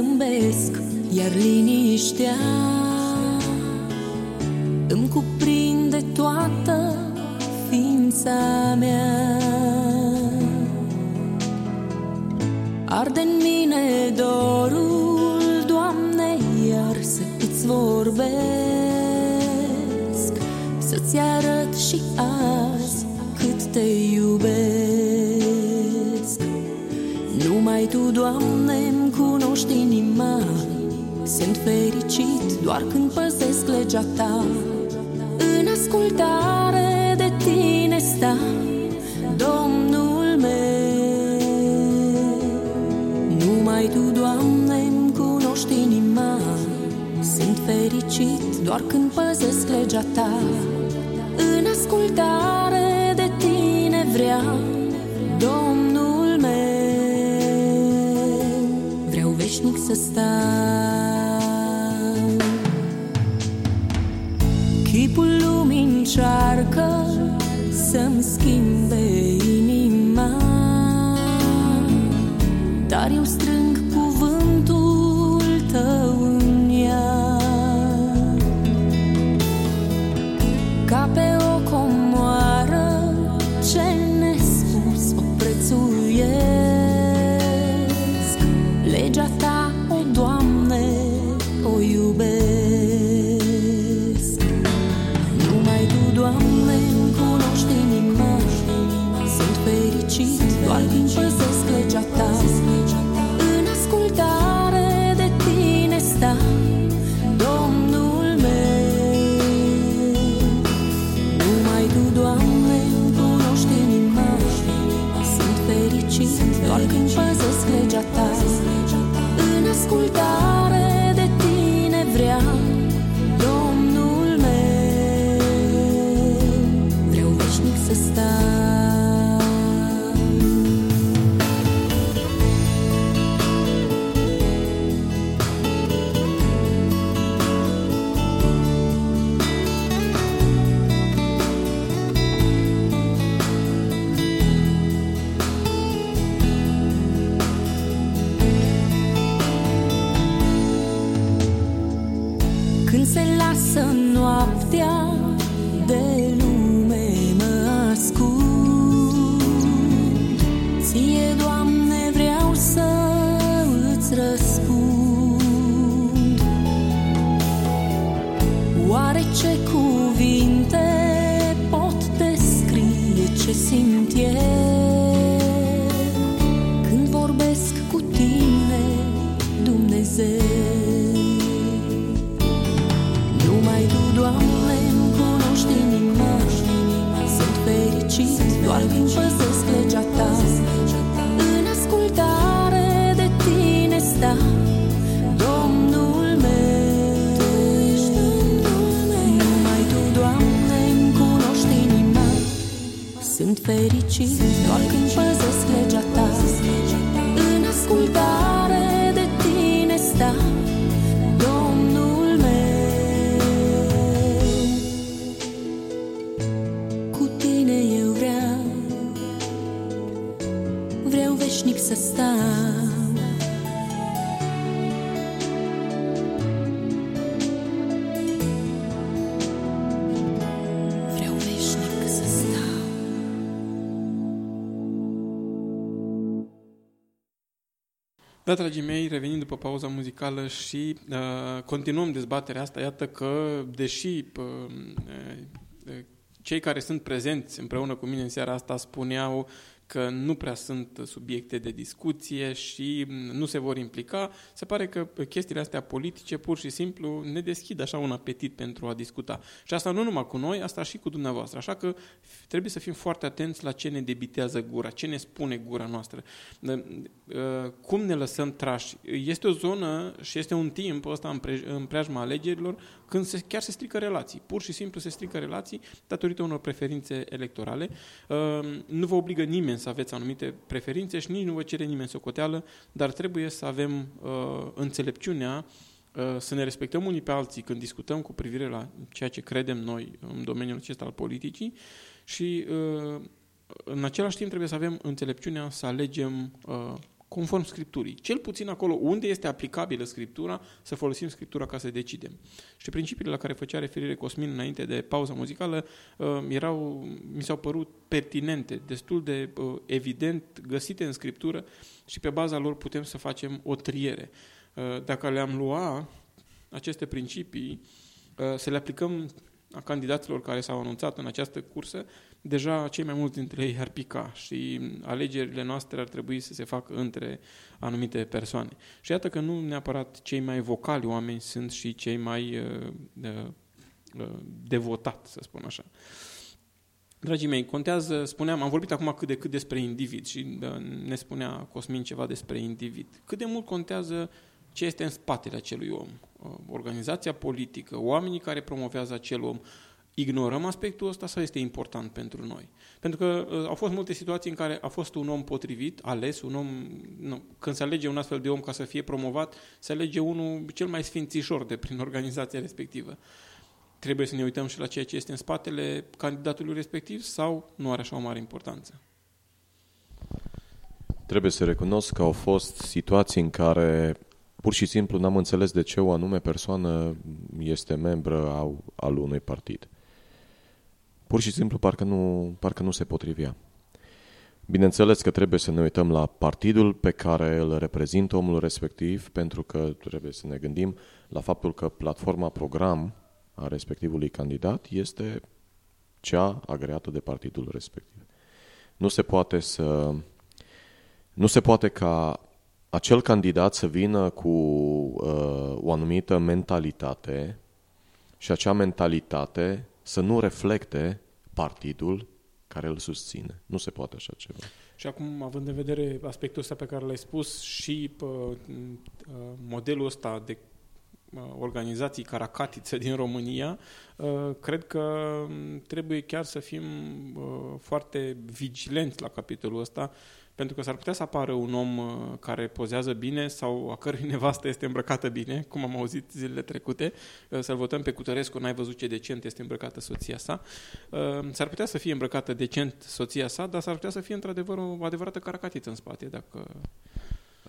E: zâmbesc, iar liniștea îmi cuprinde toată ființa mea. Arde în mine dorul, Doamne, iar să îți vorbesc, să-ți arăt și azi cât te iubesc. Numai Tu, Doamne, îmi cunoști inima. Sunt fericit doar când păzesc legea Ta. În ascultare de Tine sta Domnul meu. Numai Tu, Doamne, îmi cunoști inima. Sunt fericit doar când păzesc legea Ta. În ascultare de Tine vreau veșnic să stau Chipul lumii încearcă Să-mi schimbe inima. Dar eu strâng
A: Da, dragii mei, revenim după pauza muzicală și uh, continuăm dezbaterea asta. Iată că, deși uh, uh, cei care sunt prezenți împreună cu mine în seara asta spuneau că nu prea sunt subiecte de discuție și nu se vor implica, se pare că chestiile astea politice pur și simplu ne deschid așa un apetit pentru a discuta. Și asta nu numai cu noi, asta și cu dumneavoastră. Așa că trebuie să fim foarte atenți la ce ne debitează gura, ce ne spune gura noastră, de- uh, cum ne lăsăm trași. Este o zonă și este un timp ăsta în, prej- în preajma alegerilor când se, chiar se strică relații. Pur și simplu se strică relații datorită unor preferințe electorale. Uh, Nu vă obligă nimeni să aveți anumite preferințe și nici nu vă cere nimeni socoteală, dar trebuie să avem uh, înțelepciunea uh, să ne respectăm unii pe alții când discutăm cu privire la ceea ce credem noi în domeniul acesta al politicii și uh, în același timp trebuie să avem înțelepciunea să alegem uh, conform Scripturii. Cel puțin acolo unde este aplicabilă Scriptura, să folosim Scriptura ca să decidem. Și principiile la care făcea referire Cosmin înainte de pauza muzicală uh, erau, mi s-au părut pertinente, destul de uh, evident găsite în Scriptură și pe baza lor putem să facem o triere. Uh, Dacă le-am lua aceste principii, uh, să le aplicăm a candidaților care s-au anunțat în această cursă, deja cei mai mulți dintre ei ar pica și alegerile noastre ar trebui să se facă între anumite persoane. Și iată că nu neapărat cei mai vocali oameni sunt și cei mai uh, uh, uh, devotat, să spun așa. Dragii mei, contează, spuneam, am vorbit acum cât de cât despre individ și da, ne spunea Cosmin ceva despre individ. Cât de mult contează ce este în spatele acelui om? Uh, Organizația politică, oamenii care promovează acel om, ignorăm aspectul ăsta sau este important pentru noi? Pentru că uh, au fost multe situații în care a fost un om potrivit, ales, un om, nu, când se alege un astfel de om ca să fie promovat, se alege unul cel mai sfințișor de prin organizația respectivă. Trebuie să ne uităm și la ceea ce este în spatele candidatului respectiv sau nu are așa o mare importanță?
C: Trebuie să recunosc că au fost situații în care pur și simplu n-am înțeles de ce o anume persoană este membră al, al unui partid. Pur și simplu parcă nu, parcă nu se potrivea. Bineînțeles că trebuie să ne uităm la partidul pe care îl reprezintă omul respectiv, pentru că trebuie să ne gândim la faptul că platforma program a respectivului candidat este cea agreată de partidul respectiv. Nu se poate să nu se poate ca acel candidat să vină cu uh, o anumită mentalitate și acea mentalitate să nu reflecte partidul care îl susține. Nu se poate așa ceva.
A: Și acum, având în vedere aspectul ăsta pe care l-ai spus și uh, uh, modelul ăsta de uh, organizații caracatițe din România, uh, cred că trebuie chiar să fim uh, foarte vigilenți la capitolul ăsta pentru că s-ar putea să apară un om uh, care pozează bine sau a cărui (laughs) nevastă este îmbrăcată bine, cum am auzit zilele trecute, uh, să-l votăm pe Cutărescu, n-ai văzut ce decent este îmbrăcată soția sa. Uh, S-ar putea să fie îmbrăcată decent soția sa, dar s-ar putea să fie într-adevăr o adevărată caracatiță în spate, dacă...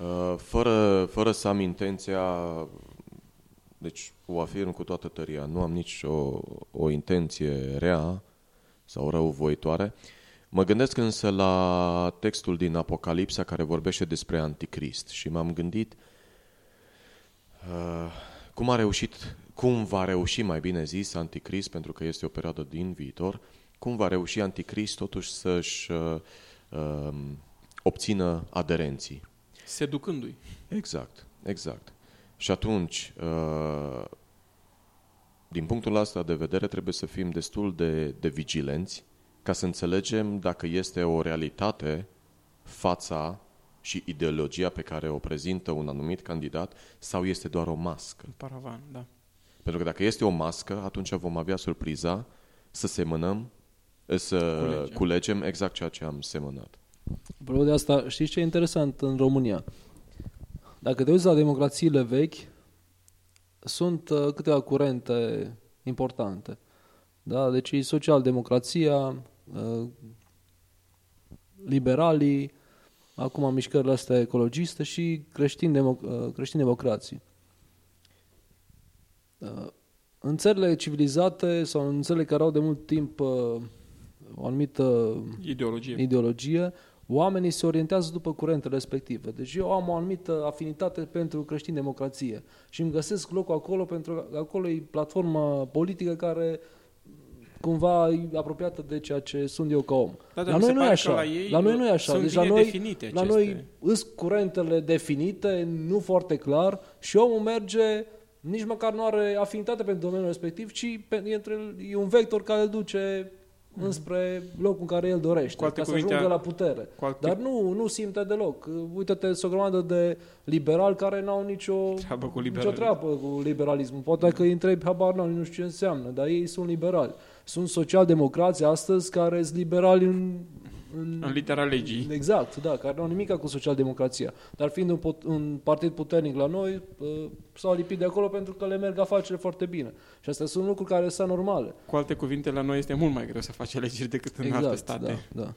C: Uh, Fără, fără să am intenția, deci o afirm cu toată tăria, nu am nici o, o intenție rea sau răuvoitoare. Mă gândesc însă la textul din Apocalipsa care vorbește despre Anticrist și m-am gândit uh, cum a reușit, cum va reuși mai bine zis Anticrist, pentru că este o perioadă din viitor, cum va reuși Anticrist totuși să-și uh, uh, obțină aderenții.
A: Seducându-i.
C: Exact, exact. Și atunci, uh, din punctul ăsta de vedere, trebuie să fim destul de, de vigilenți ca să înțelegem dacă este o realitate fața și ideologia pe care o prezintă un anumit candidat sau este doar o mască.
A: Paravan, da.
C: Pentru că dacă este o mască, atunci vom avea surpriza să semănăm, să
A: Culegem.
C: culegem exact ceea ce am semănat.
B: Apropo de asta, știți ce e interesant în România? Dacă te uiți la democrațiile vechi, sunt uh, câteva curente importante. Da? Deci e social-democrația, uh, liberalii, acum mișcările astea ecologiste și creștini-democ- uh, creștini-democrații. Uh, În țările civilizate sau în țările care au de mult timp uh, o anumită
A: Ideologie.
B: ideologie, oamenii se orientează după curentele respective. Deci eu am o anumită afinitate pentru creștin-democrație și îmi găsesc locul acolo pentru că acolo e platforma politică care cumva e apropiată de ceea ce sunt eu ca om.
A: Da, dar
B: la
A: mi se
B: noi nu e
A: pare că
B: așa.
A: la ei
B: la noi nu e așa.
A: sunt
B: Deci la
A: bine
B: noi,
A: definite
B: la
A: aceste-
B: noi îs curentele definite, nu foarte clar și omul merge nici măcar nu are afinitate pentru domeniul respectiv, ci pe, e, între, e un vector care îl duce înspre locul în care el dorește,
A: Cu alte
B: ca să
A: cuvinte,
B: ajungă la putere.
A: cu alte-
B: Dar nu, nu simte deloc. Uită-te, sunt o grămadă de liberali care n-au nicio
A: Treabă cu
B: nicio
A: liberalism.
B: treabă cu liberalismul. Poate că îi întrebi, habar n-au, nu știu ce înseamnă, dar ei sunt liberali. Sunt social-democrați astăzi care sunt liberali în, în,
A: În litera legii.
B: Exact, da, care nu au nimic cu social-democrația. Dar fiind un, pot, un partid puternic la noi, uh, s-au lipit de acolo pentru că le merg afacerile foarte bine. Și astea sunt lucruri care sunt normale.
A: Cu alte cuvinte, la noi este mult mai greu să faci alegeri decât în alte state.
B: Da, da.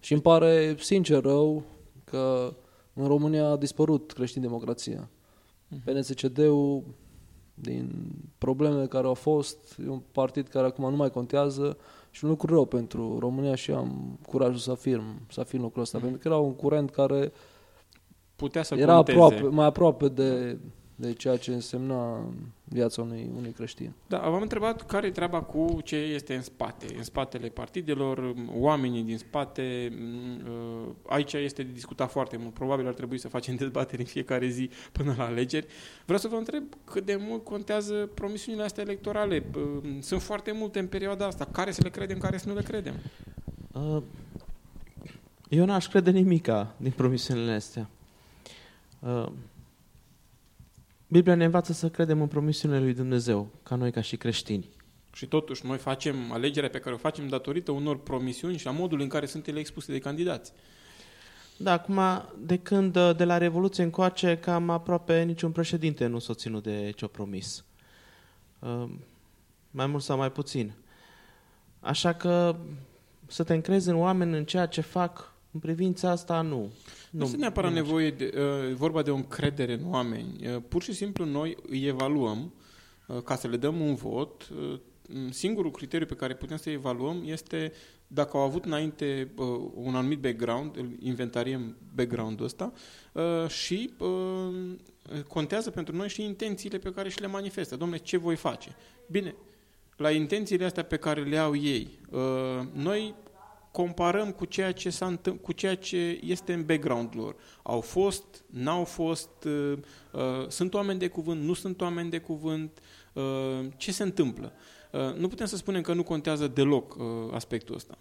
B: Și îmi pare sincer rău că în România a dispărut creștin-democrația.
A: Mhm.
B: PNCCD-ul, din problemele care au fost, e un partid care acum nu mai contează și un lucru rău pentru România și am curajul să afirm, să afirm lucrul ăsta, pentru că era un curent care
A: Putea să
B: era
A: conteze.
B: aproape, mai aproape de, de ceea ce însemna viața unui, unui creștin.
A: Da, v-am întrebat care e treaba cu ce este în spate, în spatele partidelor, oamenii din spate. m, uh, Aici este de discutat foarte mult. Probabil ar trebui să facem dezbateri în fiecare zi până la alegeri. Vreau să vă întreb cât de mult contează promisiunile astea electorale. Uh, Sunt foarte multe în perioada asta. Care să le credem, care să nu le credem?
D: Uh, Eu n-aș crede nimica din promisiunile astea. Uh, Biblia ne învață să credem în promisiunile lui Dumnezeu, ca noi ca și creștini.
A: Și totuși noi facem alegerea pe care o facem datorită unor promisiuni și a modului în care sunt ele expuse de candidați.
D: Da, acum, de când, uh, de la Revoluție încoace, cam aproape niciun președinte nu s-a ținut de ce-a promis. Uh, Mai mult sau mai puțin. Așa că să te încrezi în oameni, în ceea ce fac, în privința asta, nu.
A: Nu, nu este neapărat
D: nu-
A: nevoie de uh, vorba de o încredere în oameni. Uh, pur și simplu noi îi evaluăm uh, ca să le dăm un vot. Uh, singurul criteriu pe care putem să evaluăm este dacă au avut înainte uh, un anumit background, îl inventariem background-ul ăsta uh, și uh, contează pentru noi și intențiile pe care și le manifestă. Domnule, ce voi face? Bine, la intențiile astea pe care le au ei, uh, noi comparăm cu ceea ce, s-a întâm- cu ceea ce este în background lor. Au fost, n-au fost, uh, uh, sunt oameni de cuvânt, nu sunt oameni de cuvânt, uh, ce se întâmplă. Uh, nu putem să spunem că nu contează deloc uh, aspectul ăsta.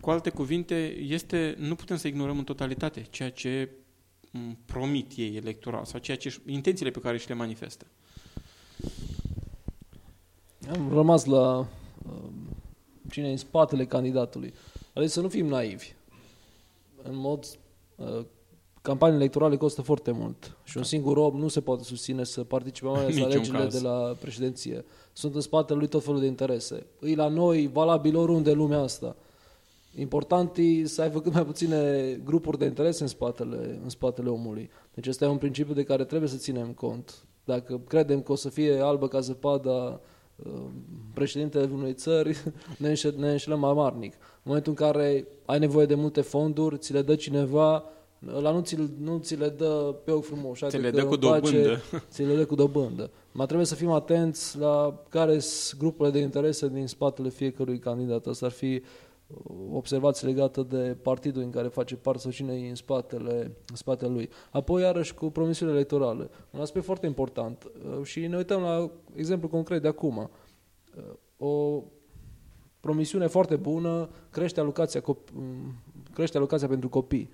A: Cu alte cuvinte, este, nu putem să ignorăm în totalitate ceea ce m, promit ei electoral sau ceea ce intențiile pe care și le manifestă.
B: Am rămas la uh, cine e în spatele candidatului. Adică să nu fim naivi. În mod... Uh, campaniile electorale costă foarte mult și un singur om nu se poate susține să participe mai ales la (laughs)
A: Niciun
B: alegerile
A: caz.
B: de la președinție. Sunt în spatele lui tot felul de interese. Îi la noi, valabil oriunde în lumea asta. Important e să aibă cât mai puține grupuri de interese în spatele, în spatele omului. Deci ăsta e un principiu de care trebuie să ținem cont. Dacă credem că o să fie albă ca zăpada uh, președintele unei țări, (laughs) ne, înșel, ne înșelăm amarnic. În momentul în care ai nevoie de multe fonduri, ți le dă cineva, ăla nu ți, nu ți le dă pe ochi frumos.
A: Ți le dă cu dobândă. (laughs)
B: ți le dă cu dobândă. Mai trebuie să fim atenți la care sunt grupurile de interese din spatele fiecărui candidat. Asta ar fi o observație legată de partidul în care face parte sau cine e în spatele, în spatele lui. Apoi, iarăși, cu promisiunile electorale. Un aspect foarte important. Uh, Și ne uităm la exemplu concret de acum. Uh, O promisiune foarte bună, crește alocația, cop- m, crește alocația pentru copii.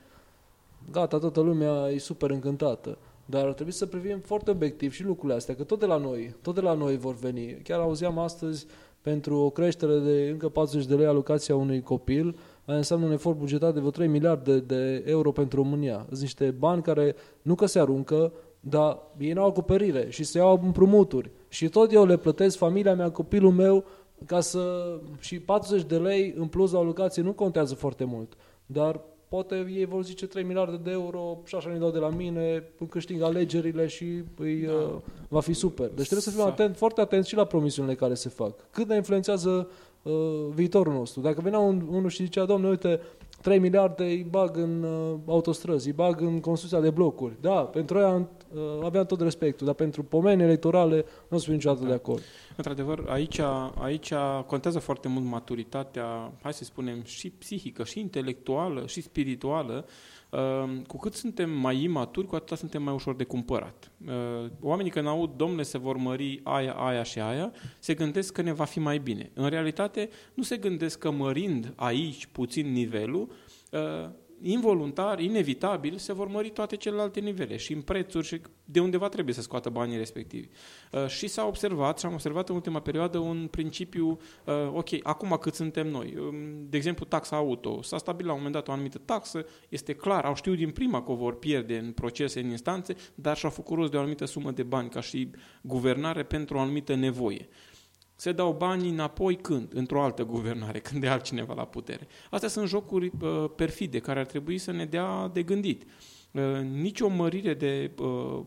B: Gata, toată lumea e super încântată. Dar ar trebui să privim foarte obiectiv și lucrurile astea, că tot de la noi, tot de la noi vor veni. Chiar auzeam astăzi pentru o creștere de încă 40 de lei alocația unui copil, aia înseamnă un efort bugetat de vreo 3 miliarde de euro pentru România. Sunt niște bani care nu că se aruncă, dar ei n-au acoperire și se iau împrumuturi. Și tot eu le plătesc familia mea, copilul meu, ca să... și 40 de lei în plus la alocație nu contează foarte mult. Dar poate ei vor zice 3 miliarde de euro și așa ne dau de la mine, îmi câștig alegerile și îi, da. uh, va fi super. Deci trebuie să fim
A: Sa-
B: atent, foarte atenți și la promisiunile care se fac. Cât ne influențează uh, viitorul nostru. Dacă venea un, unul și zicea, domnule, uite, 3 miliarde îi bag în uh, autostrăzi, îi bag în construcția de blocuri. Da, pentru aia uh, aveam tot respectul, dar pentru pomeni electorale nu sunt niciodată
A: Da.
B: de acord.
A: Într-adevăr, aici, aici contează foarte mult maturitatea, hai să spunem, și psihică, și intelectuală, și spirituală. Uh, Cu cât suntem mai imaturi, cu atât suntem mai ușor de cumpărat. Uh, Oamenii când aud, domnule, se vor mări aia, aia și aia, se gândesc că ne va fi mai bine. În realitate, nu se gândesc că mărind aici puțin nivelul, uh, involuntar, inevitabil, se vor mări toate celelalte nivele și în prețuri și de undeva trebuie să scoată banii respectivi. Uh, și s-a observat, și am observat în ultima perioadă un principiu, uh, ok, acum cât suntem noi, um, de exemplu taxa auto, s-a stabilit la un moment dat o anumită taxă, este clar, au știut din prima că o vor pierde în procese, în instanțe, dar și-au făcut rost de o anumită sumă de bani ca și guvernare pentru o anumită nevoie. Se dau banii înapoi când? Într-o altă guvernare, (laughs) când e altcineva la putere. Astea sunt jocuri uh, perfide care ar trebui să ne dea de gândit. Uh, nicio mărire de, uh,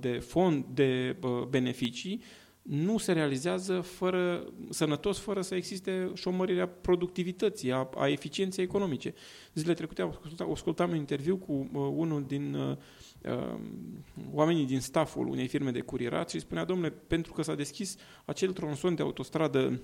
A: de fond, de uh, beneficii nu se realizează fără, sănătos fără să existe și o mărire a productivității, a, a eficienței economice. Zilele trecute am ascultat, ascultam un interviu cu uh, unul din uh, uh, oamenii din stafful unei firme de curierat și spunea, domnule, pentru că s-a deschis acel tronson de autostradă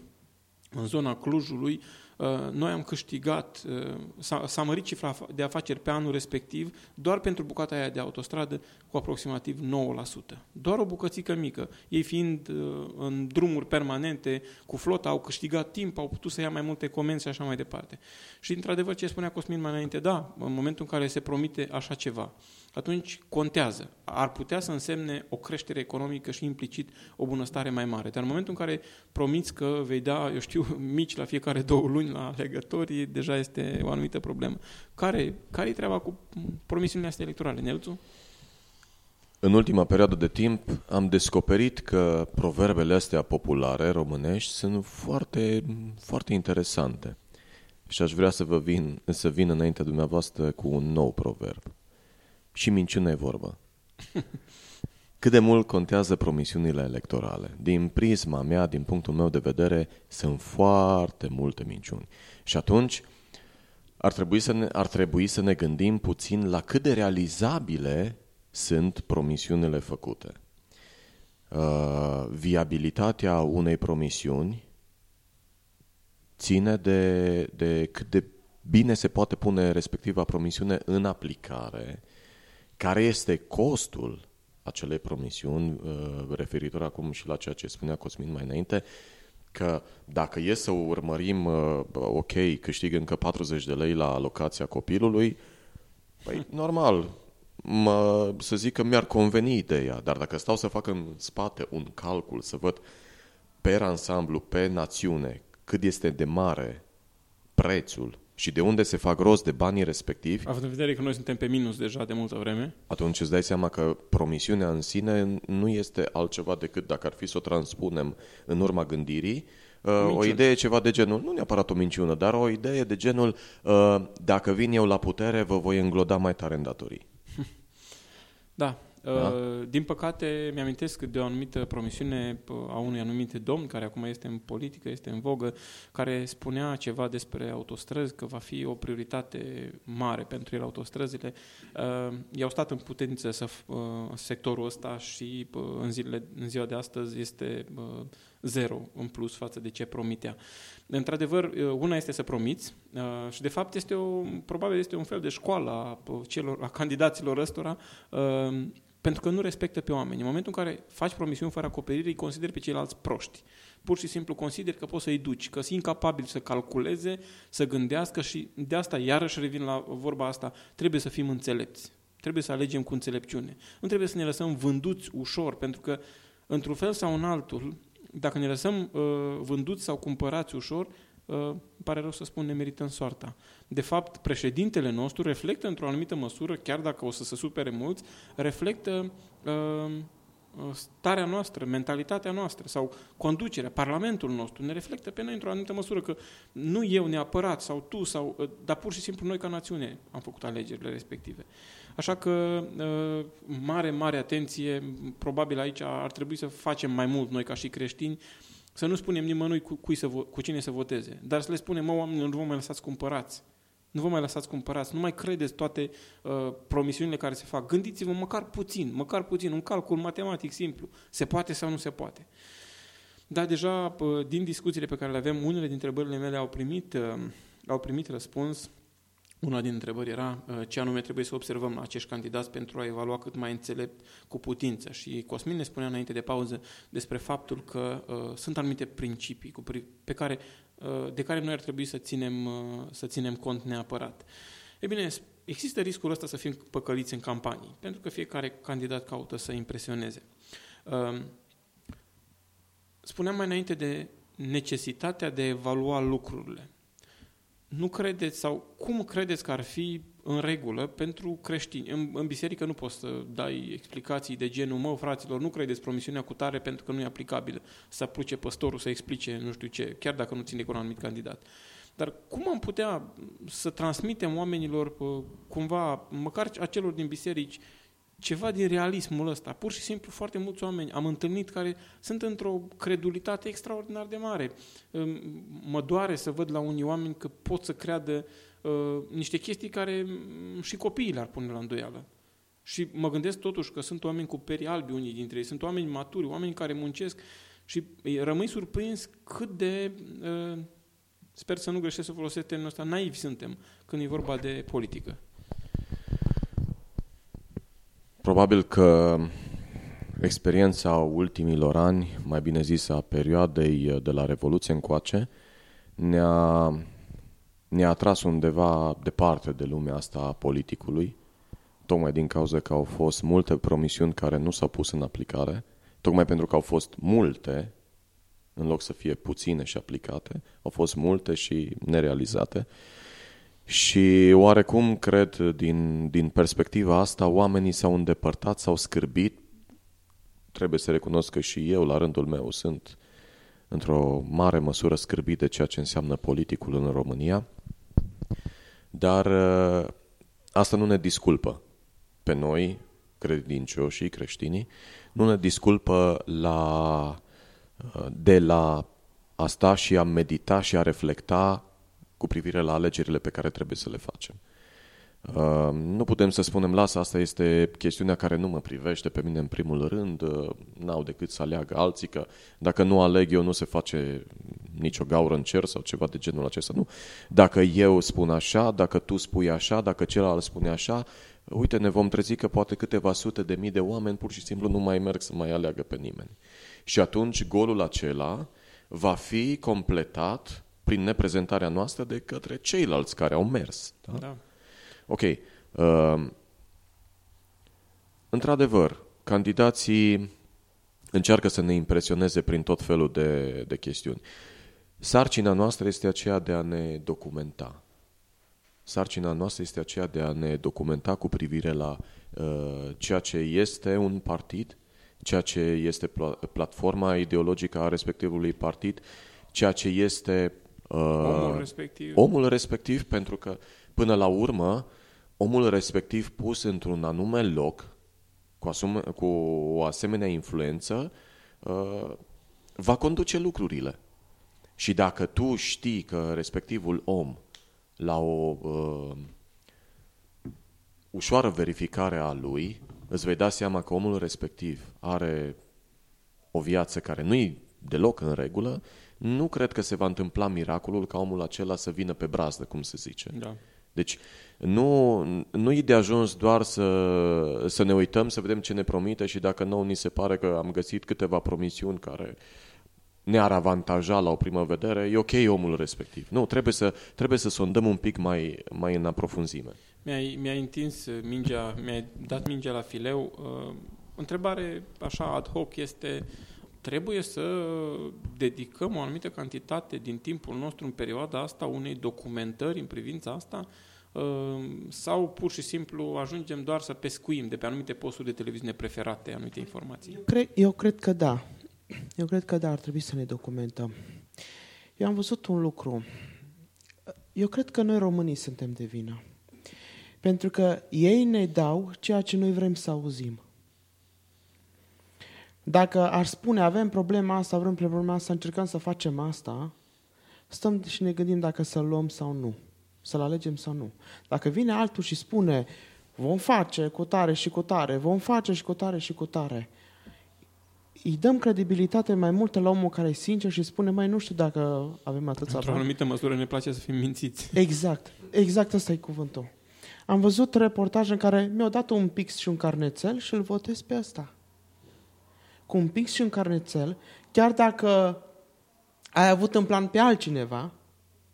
A: în zona Clujului, uh, noi am câștigat, uh, s-a, s-a mărit cifra de afaceri pe anul respectiv, doar pentru bucata aia de autostradă, cu aproximativ 9%. Doar o bucățică mică. Ei fiind uh, în drumuri permanente, cu flota, au câștigat timp, au putut să ia mai multe comenzi și așa mai departe. Și, într-adevăr, ce spunea Cosmin mai înainte, da, în momentul în care se promite așa ceva, atunci contează. Ar putea să însemne o creștere economică și implicit o bunăstare mai mare. Dar în momentul în care promiți că vei da, eu știu, (laughs) mici la fiecare două luni la alegători, deja este o anumită problemă. Care, care e treaba cu promisiunile astea electorale, Nelțu?
C: În ultima perioadă de timp am descoperit că proverbele astea populare românești sunt foarte, foarte interesante. Și aș vrea să vă vin, să vin înaintea dumneavoastră cu un nou proverb. Și minciună e vorba. (laughs) Cât de mult contează promisiunile electorale? Din prisma mea, din punctul meu de vedere, sunt foarte multe minciuni. Și atunci ar trebui să ne, ar trebui să ne gândim puțin la cât de realizabile sunt promisiunile făcute. Uh, viabilitatea unei promisiuni ține de, de cât de bine se poate pune respectiva promisiune în aplicare, care este costul acelei promisiuni, uh, referitor acum și la ceea ce spunea Cosmin mai înainte, că dacă e să urmărim, uh, ok, câștig încă 40 de lei la alocația copilului, păi (laughs) normal, mă, să zic că mi-ar conveni ideea, dar dacă stau să fac în spate un calcul, să văd pe ansamblu, pe națiune, cât este de mare prețul și de unde se fac rost de banii respectivi,
A: Având în vedere că noi suntem pe minus deja de multă vreme,
C: atunci îți dai seama că promisiunea în sine nu este altceva decât dacă ar fi să o transpunem în urma gândirii, uh, o
A: minciună.
C: idee ceva de genul, nu neapărat o minciună, dar o idee de genul, uh, dacă vin eu la putere, vă voi îngloda mai tare în datorii. (laughs)
A: Da.
C: Da?
A: da. Din păcate, mi-amintesc de o anumită promisiune uh, a unui anumit domn, care acum este în politică, este în vogă, care spunea ceva despre autostrăzi, că va fi o prioritate mare pentru el autostrăzile. Uh, I-au stat în putință să, f- uh, sectorul ăsta și uh, în, zilele, în ziua de astăzi este uh, zero în plus față de ce promitea. Într-adevăr, uh, una este să promiți uh, și de fapt este o, probabil este un fel de școală a uh, celor, a candidaților ăstora uh, pentru că nu respectă pe oameni. În momentul în care faci promisiuni fără acoperire, îi consideri pe ceilalți proști. Pur și simplu consideri că poți să-i duci, că sunt incapabil să calculeze, să gândească și de asta, iarăși revin la vorba asta, trebuie să fim înțelepți. Trebuie să alegem cu înțelepciune. Nu trebuie să ne lăsăm vânduți ușor, pentru că, într-un fel sau în altul, dacă ne lăsăm uh, vânduți sau cumpărați ușor, uh, îmi pare rău să spun, ne merităm soarta. De fapt, președintele nostru reflectă într-o anumită măsură, chiar dacă o să se supere mulți, reflectă uh, starea noastră, mentalitatea noastră sau conducerea, parlamentul nostru, ne reflectă pe noi într-o anumită măsură că nu eu neapărat sau tu, sau, uh, dar pur și simplu noi ca națiune am făcut alegerile respective. Așa că uh, mare, mare atenție, probabil aici ar trebui să facem mai mult noi ca și creștini, să nu spunem nimănui cu, cui să vo- cu cine să voteze, dar să le spunem, mă, oamenilor, nu vă mai lăsați cumpărați. Nu vă mai lăsați cumpărați, nu mai credeți toate uh, promisiunile care se fac. Gândiți-vă măcar puțin, măcar puțin, un calcul matematic simplu. Se poate sau nu se poate. Dar deja, uh, din discuțiile pe care le avem, unele dintre întrebările mele au primit, uh, au primit răspuns. Una din întrebări era uh, ce anume trebuie să observăm la acești candidați pentru a evalua cât mai înțelept cu putință. Și Cosmin ne spunea înainte de pauză despre faptul că uh, sunt anumite principii cu pri- pe care, uh, de care noi ar trebui să ținem, uh, să ținem cont neapărat. E bine, s- există riscul ăsta să fim păcăliți în campanii, pentru că fiecare candidat caută să impresioneze. Uh, spuneam mai înainte de necesitatea de a evalua lucrurile nu credeți sau cum credeți că ar fi în regulă pentru creștini? În, în biserică nu poți să dai explicații de genul, mă, fraților, nu credeți promisiunea cu tare pentru că nu e aplicabilă. Să apuce păstorul să explice nu știu ce, chiar dacă nu ține cu un anumit candidat. Dar cum am putea să transmitem oamenilor pă, cumva, măcar acelor din biserici, ceva din realismul ăsta. Pur și simplu foarte mulți oameni am întâlnit care sunt într-o credulitate extraordinar de mare. Îm, Mă doare să văd la unii oameni că pot să creadă uh, niște chestii care mm, și copiii le-ar pune la îndoială. Și mă gândesc totuși că sunt oameni cu peri albi unii dintre ei, sunt oameni maturi, oameni care muncesc și rămâi surprins cât de, uh, sper să nu greșesc să folosesc termenul ăsta, naivi suntem când e vorba de politică.
C: Probabil că experiența ultimilor ani, mai bine zis a perioadei de la Revoluție încoace, ne-a, ne-a atras undeva departe de lumea asta a politicului, tocmai din cauza că au fost multe promisiuni care nu s-au pus în aplicare, tocmai pentru că au fost multe, în loc să fie puține și aplicate, au fost multe și nerealizate. Și oarecum, cred, din, din perspectiva asta, oamenii s-au îndepărtat, s-au scârbit. Trebuie să recunosc că și eu, la rândul meu, sunt într-o mare măsură scârbit de ceea ce înseamnă politicul în România. Dar ă, asta nu ne disculpă pe noi, credincioșii, creștinii, nu ne disculpă la, de la a sta și a medita și a reflecta cu privire la alegerile pe care trebuie să le facem. Uh, nu putem să spunem, lasă, asta este chestiunea care nu mă privește pe mine în primul rând, uh, n-au decât să aleagă alții, că dacă nu aleg eu nu se face nicio gaură în cer sau ceva de genul acesta, nu. Dacă eu spun așa, dacă tu spui așa, dacă celălalt spune așa, uite, ne vom trezi că poate câteva sute de mii de oameni pur și simplu nu mai merg să mai aleagă pe nimeni. Și atunci golul acela va fi completat prin neprezentarea noastră de către ceilalți care au mers. Da?
A: Da.
C: Ok. Uh, într-adevăr, candidații încearcă să ne impresioneze prin tot felul de, de chestiuni. Sarcina noastră este aceea de a ne documenta. Sarcina noastră este aceea de a ne documenta cu privire la uh, ceea ce este un partid, ceea ce este pla- platforma ideologică a respectivului partid, ceea ce este uh,
A: Omul respectiv.
C: omul respectiv, pentru că până la urmă, omul respectiv pus într-un anume loc, cu, asume, cu o asemenea influență, uh, va conduce lucrurile. Și dacă tu știi că respectivul om, la o uh, ușoară verificare a lui, îți vei da seama că omul respectiv are o viață care nu e deloc în regulă, nu cred că se va întâmpla miracolul ca omul acela să vină pe brazdă, cum se zice.
A: Da.
C: Deci nu, nu e de ajuns doar să, să ne uităm, să vedem ce ne promite și dacă nou ni se pare că am găsit câteva promisiuni care ne-ar avantaja la o primă vedere, e ok omul respectiv. Nu, trebuie să, trebuie să sondăm un pic mai, mai în aprofunzime.
A: Mi-ai, mi-ai întins mingea, mi-ai dat mingea la fileu. Uh, întrebare așa ad hoc este, trebuie să dedicăm o anumită cantitate din timpul nostru în perioada asta unei documentări în privința asta uh, sau pur și simplu ajungem doar să pescuim de pe anumite posturi de televiziune preferate anumite informații?
D: Cred, eu cred că da. Eu cred că da, ar trebui să ne documentăm. Eu am văzut un lucru. Eu cred că noi românii suntem de vină. Pentru că ei ne dau ceea ce noi vrem să auzim. Dacă ar spune, avem problema asta, vrem problema asta, încercăm să facem asta, stăm și ne gândim dacă să-l luăm sau nu. Să-l alegem sau nu. Dacă vine altul și spune, vom face cu tare și cu tare, vom face și cu tare și cu tare, îi dăm credibilitate mai multă la omul care e sincer și spune, mai nu știu dacă avem atâția
A: Într-o
D: bani.
A: anumită măsură ne place să fim mințiți. (laughs)
D: Exact, exact ăsta e cuvântul. Am văzut reportaje în care mi-au dat un pix și un carnețel și îl votez pe ăsta. Cu un pix și un carnețel, chiar dacă ai avut în plan pe altcineva,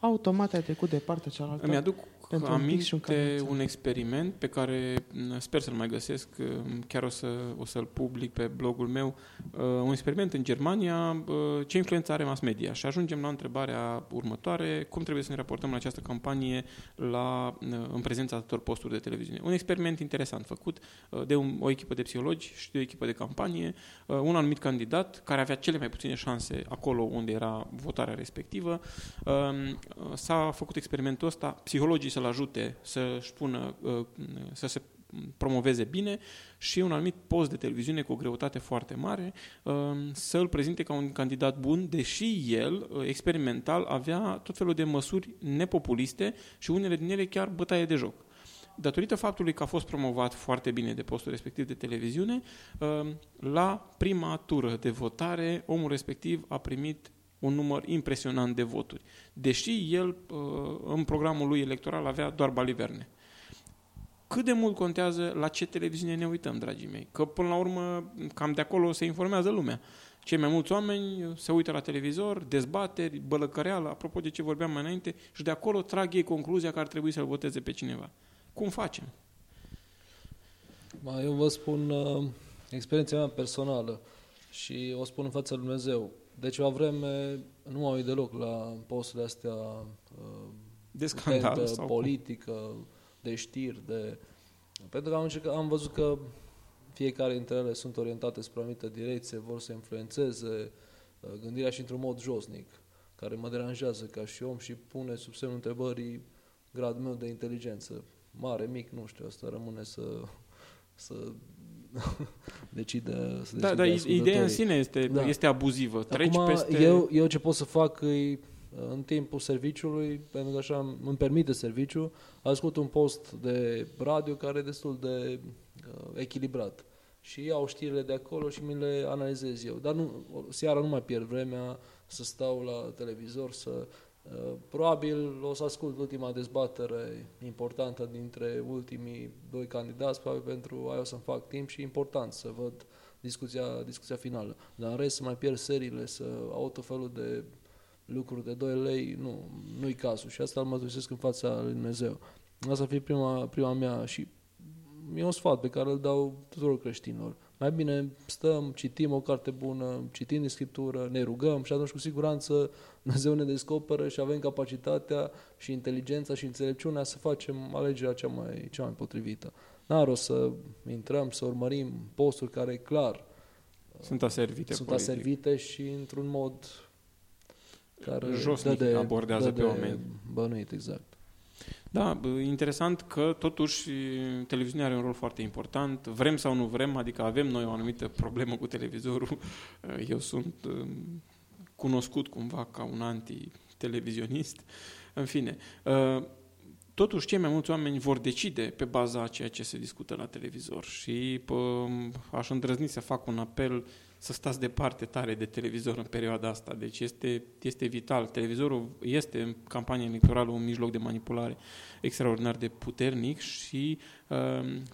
D: automat ai trecut de partea cealaltă.
A: Îmi aduc
D: Pentru un pix și un
A: aminte
D: carnețel.
A: un experiment pe care m, sper să-l mai găsesc, uh, chiar o, să, o să-l public pe blogul meu, Uh, un experiment în Germania, uh, ce influență are mass media? Și ajungem la întrebarea următoare, cum trebuie să ne raportăm în această campanie la, uh, în prezența atâtor posturi de televiziune? Un experiment interesant făcut uh, de un, o echipă de psihologi și de o echipă de campanie, uh, un anumit candidat care avea cele mai puține șanse acolo unde era votarea respectivă, um, s-a făcut experimentul ăsta, psihologii să-l ajute să-și spună, uh, să se promoveze bine și un anumit post de televiziune cu o greutate foarte mare um, să îl prezinte ca un candidat bun, deși el, uh, experimental, avea tot felul de măsuri nepopuliste și unele din ele chiar bătaie de joc. Datorită faptului că a fost promovat foarte bine de postul respectiv de televiziune, um, la prima tură de votare, omul respectiv a primit un număr impresionant de voturi, deși el uh, în programul lui electoral avea doar baliverne cât de mult contează la ce televiziune ne uităm, dragii mei. Că până la urmă, cam de acolo se informează lumea. Cei mai mulți oameni se uită la televizor, dezbateri, bălăcăreală, apropo de ce vorbeam mai înainte, și de acolo trag ei concluzia că ar trebui să-l voteze pe cineva. Cum facem?
B: Ma, Eu vă spun uh, experiența mea personală și o spun în fața lui Dumnezeu. De ceva vreme nu m-am uit deloc la posturile astea uh,
A: De scandal
B: contentă,
A: sau cum?
B: politică, de știri, de... Pentru că am, încercat, am văzut că fiecare dintre ele sunt orientate spre o anumită direcție, vor să influențeze uh, gândirea și într-un mod josnic, care mă deranjează ca și om și pune sub semnul întrebării gradul meu de inteligență. Mare, mic, nu știu, asta rămâne să, să (laughs) decide să
A: Da,
B: decide
A: dar ideea în
B: ascultătorii.
A: sine este,
B: Da.
A: este abuzivă. Treci
B: Acum,
A: peste...
B: eu, eu ce pot să fac e, în timpul serviciului, pentru că așa îmi- îmi permite serviciu, ascult un post de radio care e destul de uh, echilibrat. și iau știrile de acolo și mi le analizez eu. Dar nu, seara nu mai pierd vremea să stau la televizor, să Uh, probabil o să ascult ultima dezbatere importantă dintre ultimii doi candidați, probabil pentru aia o să-mi fac timp și important să văd discuția, discuția finală. Dar în rest să mai pierd seriile, să au tot felul de lucruri de 2 lei, nu, nu-i cazul. Și asta îl mărturisesc în fața lui Dumnezeu. Asta ar fi prima, prima mea și e un sfat pe care îl dau tuturor creștinilor. Mai bine stăm, citim o carte bună, citim din Scriptură, ne rugăm și atunci cu siguranță Dumnezeu ne descoperă și avem capacitatea și inteligența și înțelepciunea să facem alegerea cea mai, cea mai potrivită. N-ar o să intrăm, să urmărim posturi care clar
A: sunt aservite
B: sunt
A: politic.
B: aservite și într-un mod care
A: Josnic
B: dă de,
A: abordează
B: dă
A: pe
B: de
A: oameni.
B: Bănuit, exact.
A: Da, bă, interesant că totuși televiziunea are un rol foarte important. Vrem sau nu vrem, adică avem noi o anumită problemă cu televizorul. (laughs) Eu sunt um, cunoscut cumva ca un anti-televizionist. În fine, uh, totuși cei mai mulți oameni vor decide pe baza a ceea ce se discută la televizor și pă, aș îndrăzni să fac un apel să stați departe tare de televizor în perioada asta. Deci este, este vital. Televizorul este în campanie electorală un mijloc de manipulare extraordinar de puternic și uh,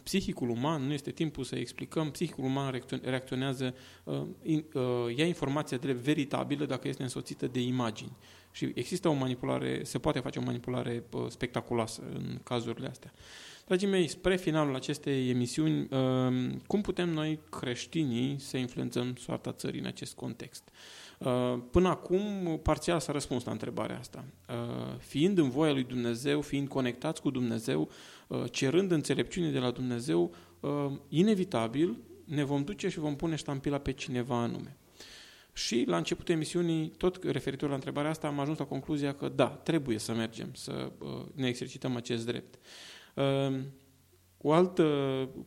A: psihicul uman, nu este timpul să explicăm, psihicul uman reacționează, uh, in, uh, ia informația de veritabilă dacă este însoțită de imagini. Și există o manipulare, se poate face o manipulare uh, spectaculoasă în cazurile astea. Dragii mei, spre finalul acestei emisiuni, uh, cum putem noi creștinii să influențăm soarta țării în acest context? Uh, până acum, parțial s-a răspuns la întrebarea asta. Uh, fiind în voia lui Dumnezeu, fiind conectați cu Dumnezeu, cerând înțelepciune de la Dumnezeu, inevitabil ne vom duce și vom pune ștampila pe cineva anume. Și la începutul emisiunii, tot referitor la întrebarea asta, am ajuns la concluzia că da, trebuie să mergem, să ne exercităm acest drept. O altă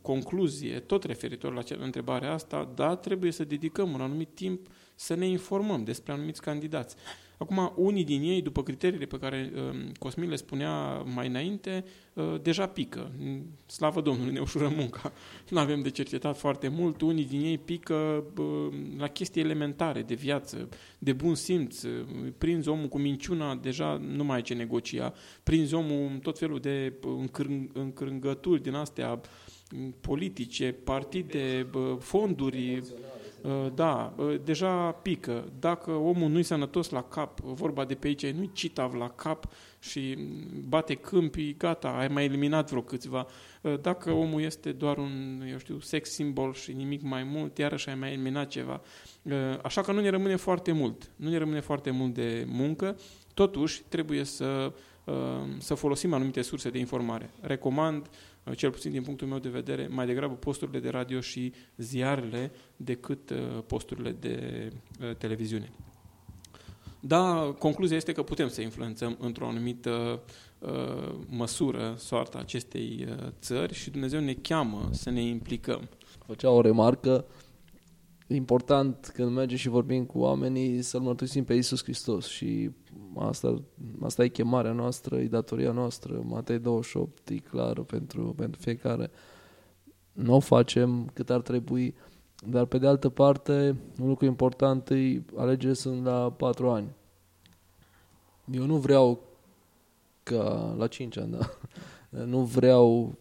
A: concluzie, tot referitor la întrebarea asta, da, trebuie să dedicăm un anumit timp să ne informăm despre anumiți candidați. Acum, unii din ei, după criteriile pe care uh, Cosmin le spunea mai înainte, uh, deja pică. Slavă Domnului, ne ușurăm munca. (laughs) Nu avem de cercetat foarte mult. Unii din ei pică uh, la chestii elementare de viață, de bun simț. Prinzi omul cu minciuna, deja nu mai ai ce negocia. Prinzi omul tot felul de încrâng, încrângături din astea politice, partide, fonduri, Uh, da, uh, deja pică. Dacă omul nu-i sănătos la cap, vorba de pe aici, nu-i citav la cap și bate câmpii, gata, ai mai eliminat vreo câțiva. Uh, dacă omul este doar un, eu știu, sex symbol și nimic mai mult, iarăși ai mai eliminat ceva. Așa că nu ne rămâne foarte mult. Nu ne rămâne foarte mult de muncă. Totuși, trebuie să, să folosim anumite surse de informare. Recomand cel puțin din punctul meu de vedere, mai degrabă posturile de radio și ziarele decât uh, posturile de uh, televiziune. Da, concluzia este că putem să influențăm într-o anumită uh, măsură soarta acestei țări și Dumnezeu ne cheamă să ne implicăm.
B: Făcea o remarcă important când mergem și vorbim cu oamenii să-L mărturisim pe Iisus Hristos și asta, asta e chemarea noastră, e datoria noastră, Matei 28 e clară pentru, pentru fiecare. Nu o facem cât ar trebui, dar pe de altă parte, un lucru important e, alegerile sunt la patru ani. Eu nu vreau ca, la cinci ani, da, (laughs) nu vreau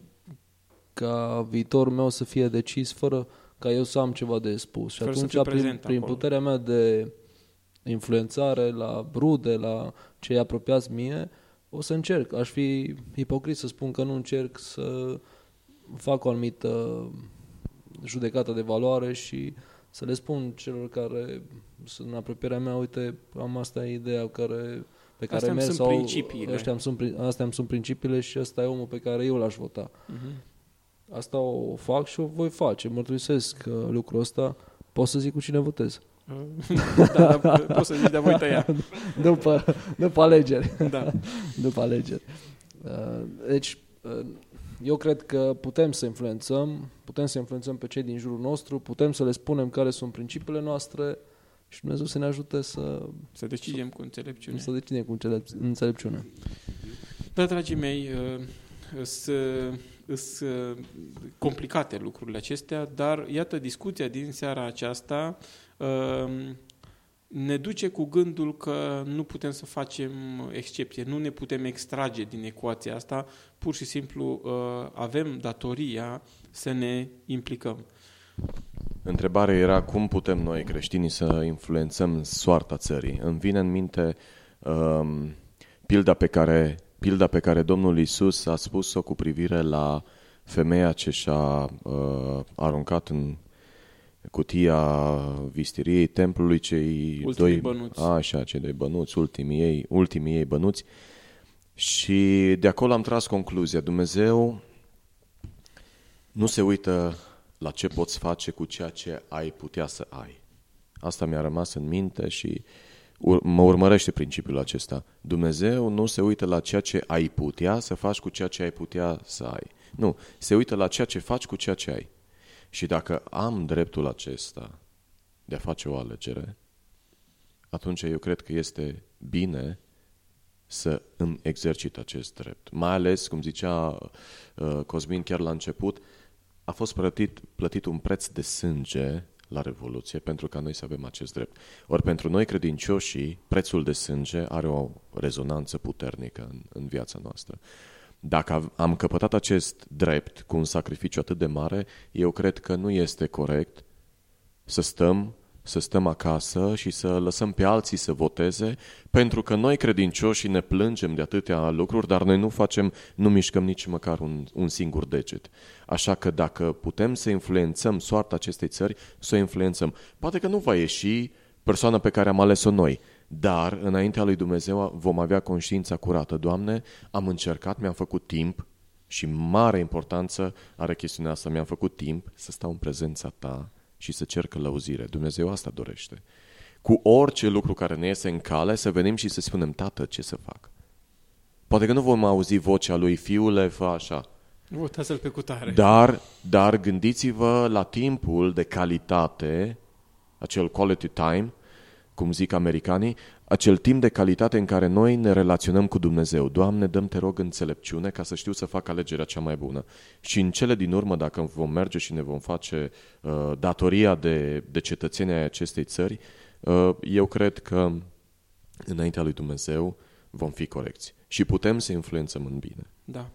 B: ca viitorul meu să fie decis fără ca eu să am ceva de spus. Și
A: Fără
B: atunci, prin, prin puterea mea de influențare la rude, la cei apropiați mie, o să încerc. Aș fi ipocrit să spun că nu încerc să fac o anumită judecată de valoare și să le spun celor care sunt în apropierea mea, uite, am asta e ideea care, pe care
A: merg
B: sau
A: principiile.
B: Ăștia îmi sunt, astea îmi sunt principiile și ăsta e omul pe care eu l-aș vota. Uh-huh. Asta o fac și o voi face. Mărturisesc lucrul ăsta. Pot să zic cu cine votez. (laughs)
A: da, da, poți să zici, dar voi tăia. (laughs)
B: după, după alegeri.
A: Da. (laughs)
B: după alegeri. Uh, deci, uh, eu cred că putem să influențăm, putem să influențăm pe cei din jurul nostru, putem să le spunem care sunt principiile noastre și Dumnezeu să ne ajute să...
A: Să decidem cu înțelepciune.
B: Să decidem cu înțelepciune.
A: Da, dragii mei, uh, să sunt uh, complicate lucrurile acestea, dar iată discuția din seara aceasta uh, ne duce cu gândul că nu putem să facem excepție, nu ne putem extrage din ecuația asta, pur și simplu uh, avem datoria să ne implicăm.
C: Întrebarea era cum putem noi creștinii să influențăm soarta țării. Îmi vine în minte um, pilda, pe care, pilda pe care Domnul Isus a spus-o cu privire la femeia ce și-a uh, aruncat în cutia vistiriei templului cei
A: Ultimii
C: doi
A: bănuți.
C: Așa, cei doi bănuți, ultimii ei, ultimii ei bănuți. Și de acolo am tras concluzia. Dumnezeu nu se uită la ce poți face cu ceea ce ai putea să ai. Asta mi-a rămas în minte și ur- mă urmărește principiul acesta. Dumnezeu nu se uită la ceea ce ai putea să faci cu ceea ce ai putea să ai. Nu, se uită la ceea ce faci cu ceea ce ai. Și dacă am dreptul acesta de a face o alegere, atunci eu cred că este bine să îmi exercit acest drept. Mai ales, cum zicea uh, Cosmin chiar la început, a fost plătit, plătit un preț de sânge la Revoluție pentru ca noi să avem acest drept. Ori pentru noi credincioșii, prețul de sânge are o rezonanță puternică în, în viața noastră. Dacă am căpătat acest drept cu un sacrificiu atât de mare, eu cred că nu este corect să stăm, să stăm acasă și să lăsăm pe alții să voteze, pentru că noi credincioși ne plângem de atâtea lucruri, dar noi nu facem, nu mișcăm nici măcar un, un singur deget. Așa că dacă putem să influențăm soarta acestei țări, să o influențăm. Poate că nu va ieși persoana pe care am ales-o noi, dar înaintea lui Dumnezeu vom avea conștiința curată. Doamne, am încercat, mi-am făcut timp și mare importanță are chestiunea asta. Mi-am făcut timp să stau în prezența Ta și să cer călăuzire. Dumnezeu asta dorește. Cu orice lucru care ne iese în cale, să venim și să spunem, Tată, ce să fac? Poate că nu vom auzi vocea lui, fiule, fă așa.
A: Votează-l pe cutare.
C: Dar, dar gândiți-vă la timpul de calitate, acel quality time, cum zic americanii, acel timp de calitate în care noi ne relaționăm cu Dumnezeu. Doamne, dăm te rog înțelepciune ca să știu să fac alegerea cea mai bună. Și în cele din urmă, dacă vom merge și ne vom face uh, datoria de, de cetățenii ai acestei țări, uh, eu cred că înaintea lui Dumnezeu vom fi corecți. Și putem să influențăm în bine.
A: Da.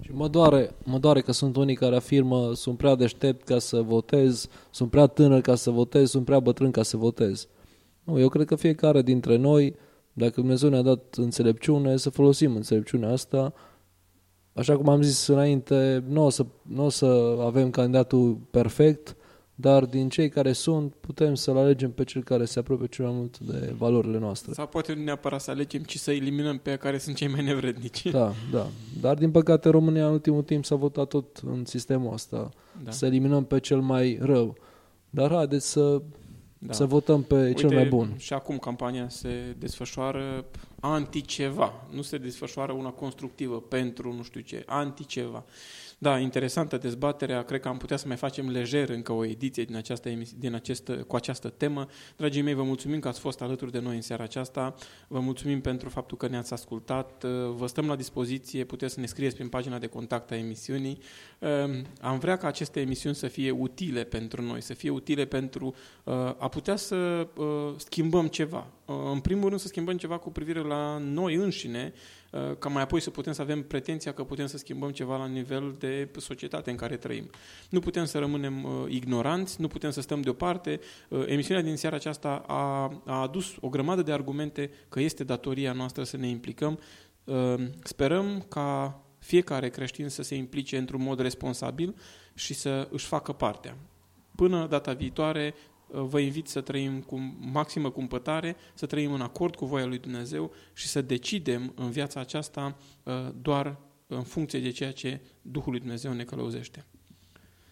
B: Și mă doare, mă doare că sunt unii care afirmă sunt prea deștept ca să votez, sunt prea tânăr ca să votez, sunt prea bătrân ca să votez. Nu, eu cred că fiecare dintre noi, dacă Dumnezeu ne-a dat înțelepciune, să folosim înțelepciunea asta. Așa cum am zis înainte, nu o să, nu o să avem candidatul perfect, dar din cei care sunt, putem să-l alegem pe cel care se apropie cel mai mult de valorile noastre.
A: Sau poate nu neapărat să alegem, ci să eliminăm pe care sunt cei mai nevrednici.
B: Da, da. Dar din păcate România în ultimul timp s-a votat tot în sistemul ăsta.
A: Da.
B: Să eliminăm pe cel mai rău. Dar haideți să,
A: Da.
B: să votăm pe cel mai bun.
A: Și acum campania se desfășoară anti-ceva. Nu se desfășoară una constructivă pentru nu știu ce, anti-ceva. Da, interesantă dezbaterea. Cred că am putea să mai facem lejer încă o ediție din această emisi- din acest, cu această temă. Dragii mei, vă mulțumim că ați fost alături de noi în seara aceasta. Vă mulțumim pentru faptul că ne-ați ascultat. Vă stăm la dispoziție. Puteți să ne scrieți prin pagina de contact a emisiunii. Am vrea ca aceste emisiuni să fie utile pentru noi, să fie utile pentru uh, a putea să uh, schimbăm ceva. Uh, În primul rând să schimbăm ceva cu privire la noi înșine, uh, ca mai apoi să putem să avem pretenția că putem să schimbăm ceva la nivel de societate în care trăim. Nu putem să rămânem uh, ignoranți, nu putem să stăm deoparte. Uh, Emisiunea din seara aceasta a, a adus o grămadă de argumente că este datoria noastră să ne implicăm. Uh, Sperăm ca fiecare creștin să se implice într-un mod responsabil și să își facă partea. Până data viitoare, vă invit să trăim cu maximă cumpătare, să trăim în acord cu voia lui Dumnezeu și să decidem în viața aceasta uh, doar în funcție de ceea ce Duhul lui Dumnezeu ne călăuzește.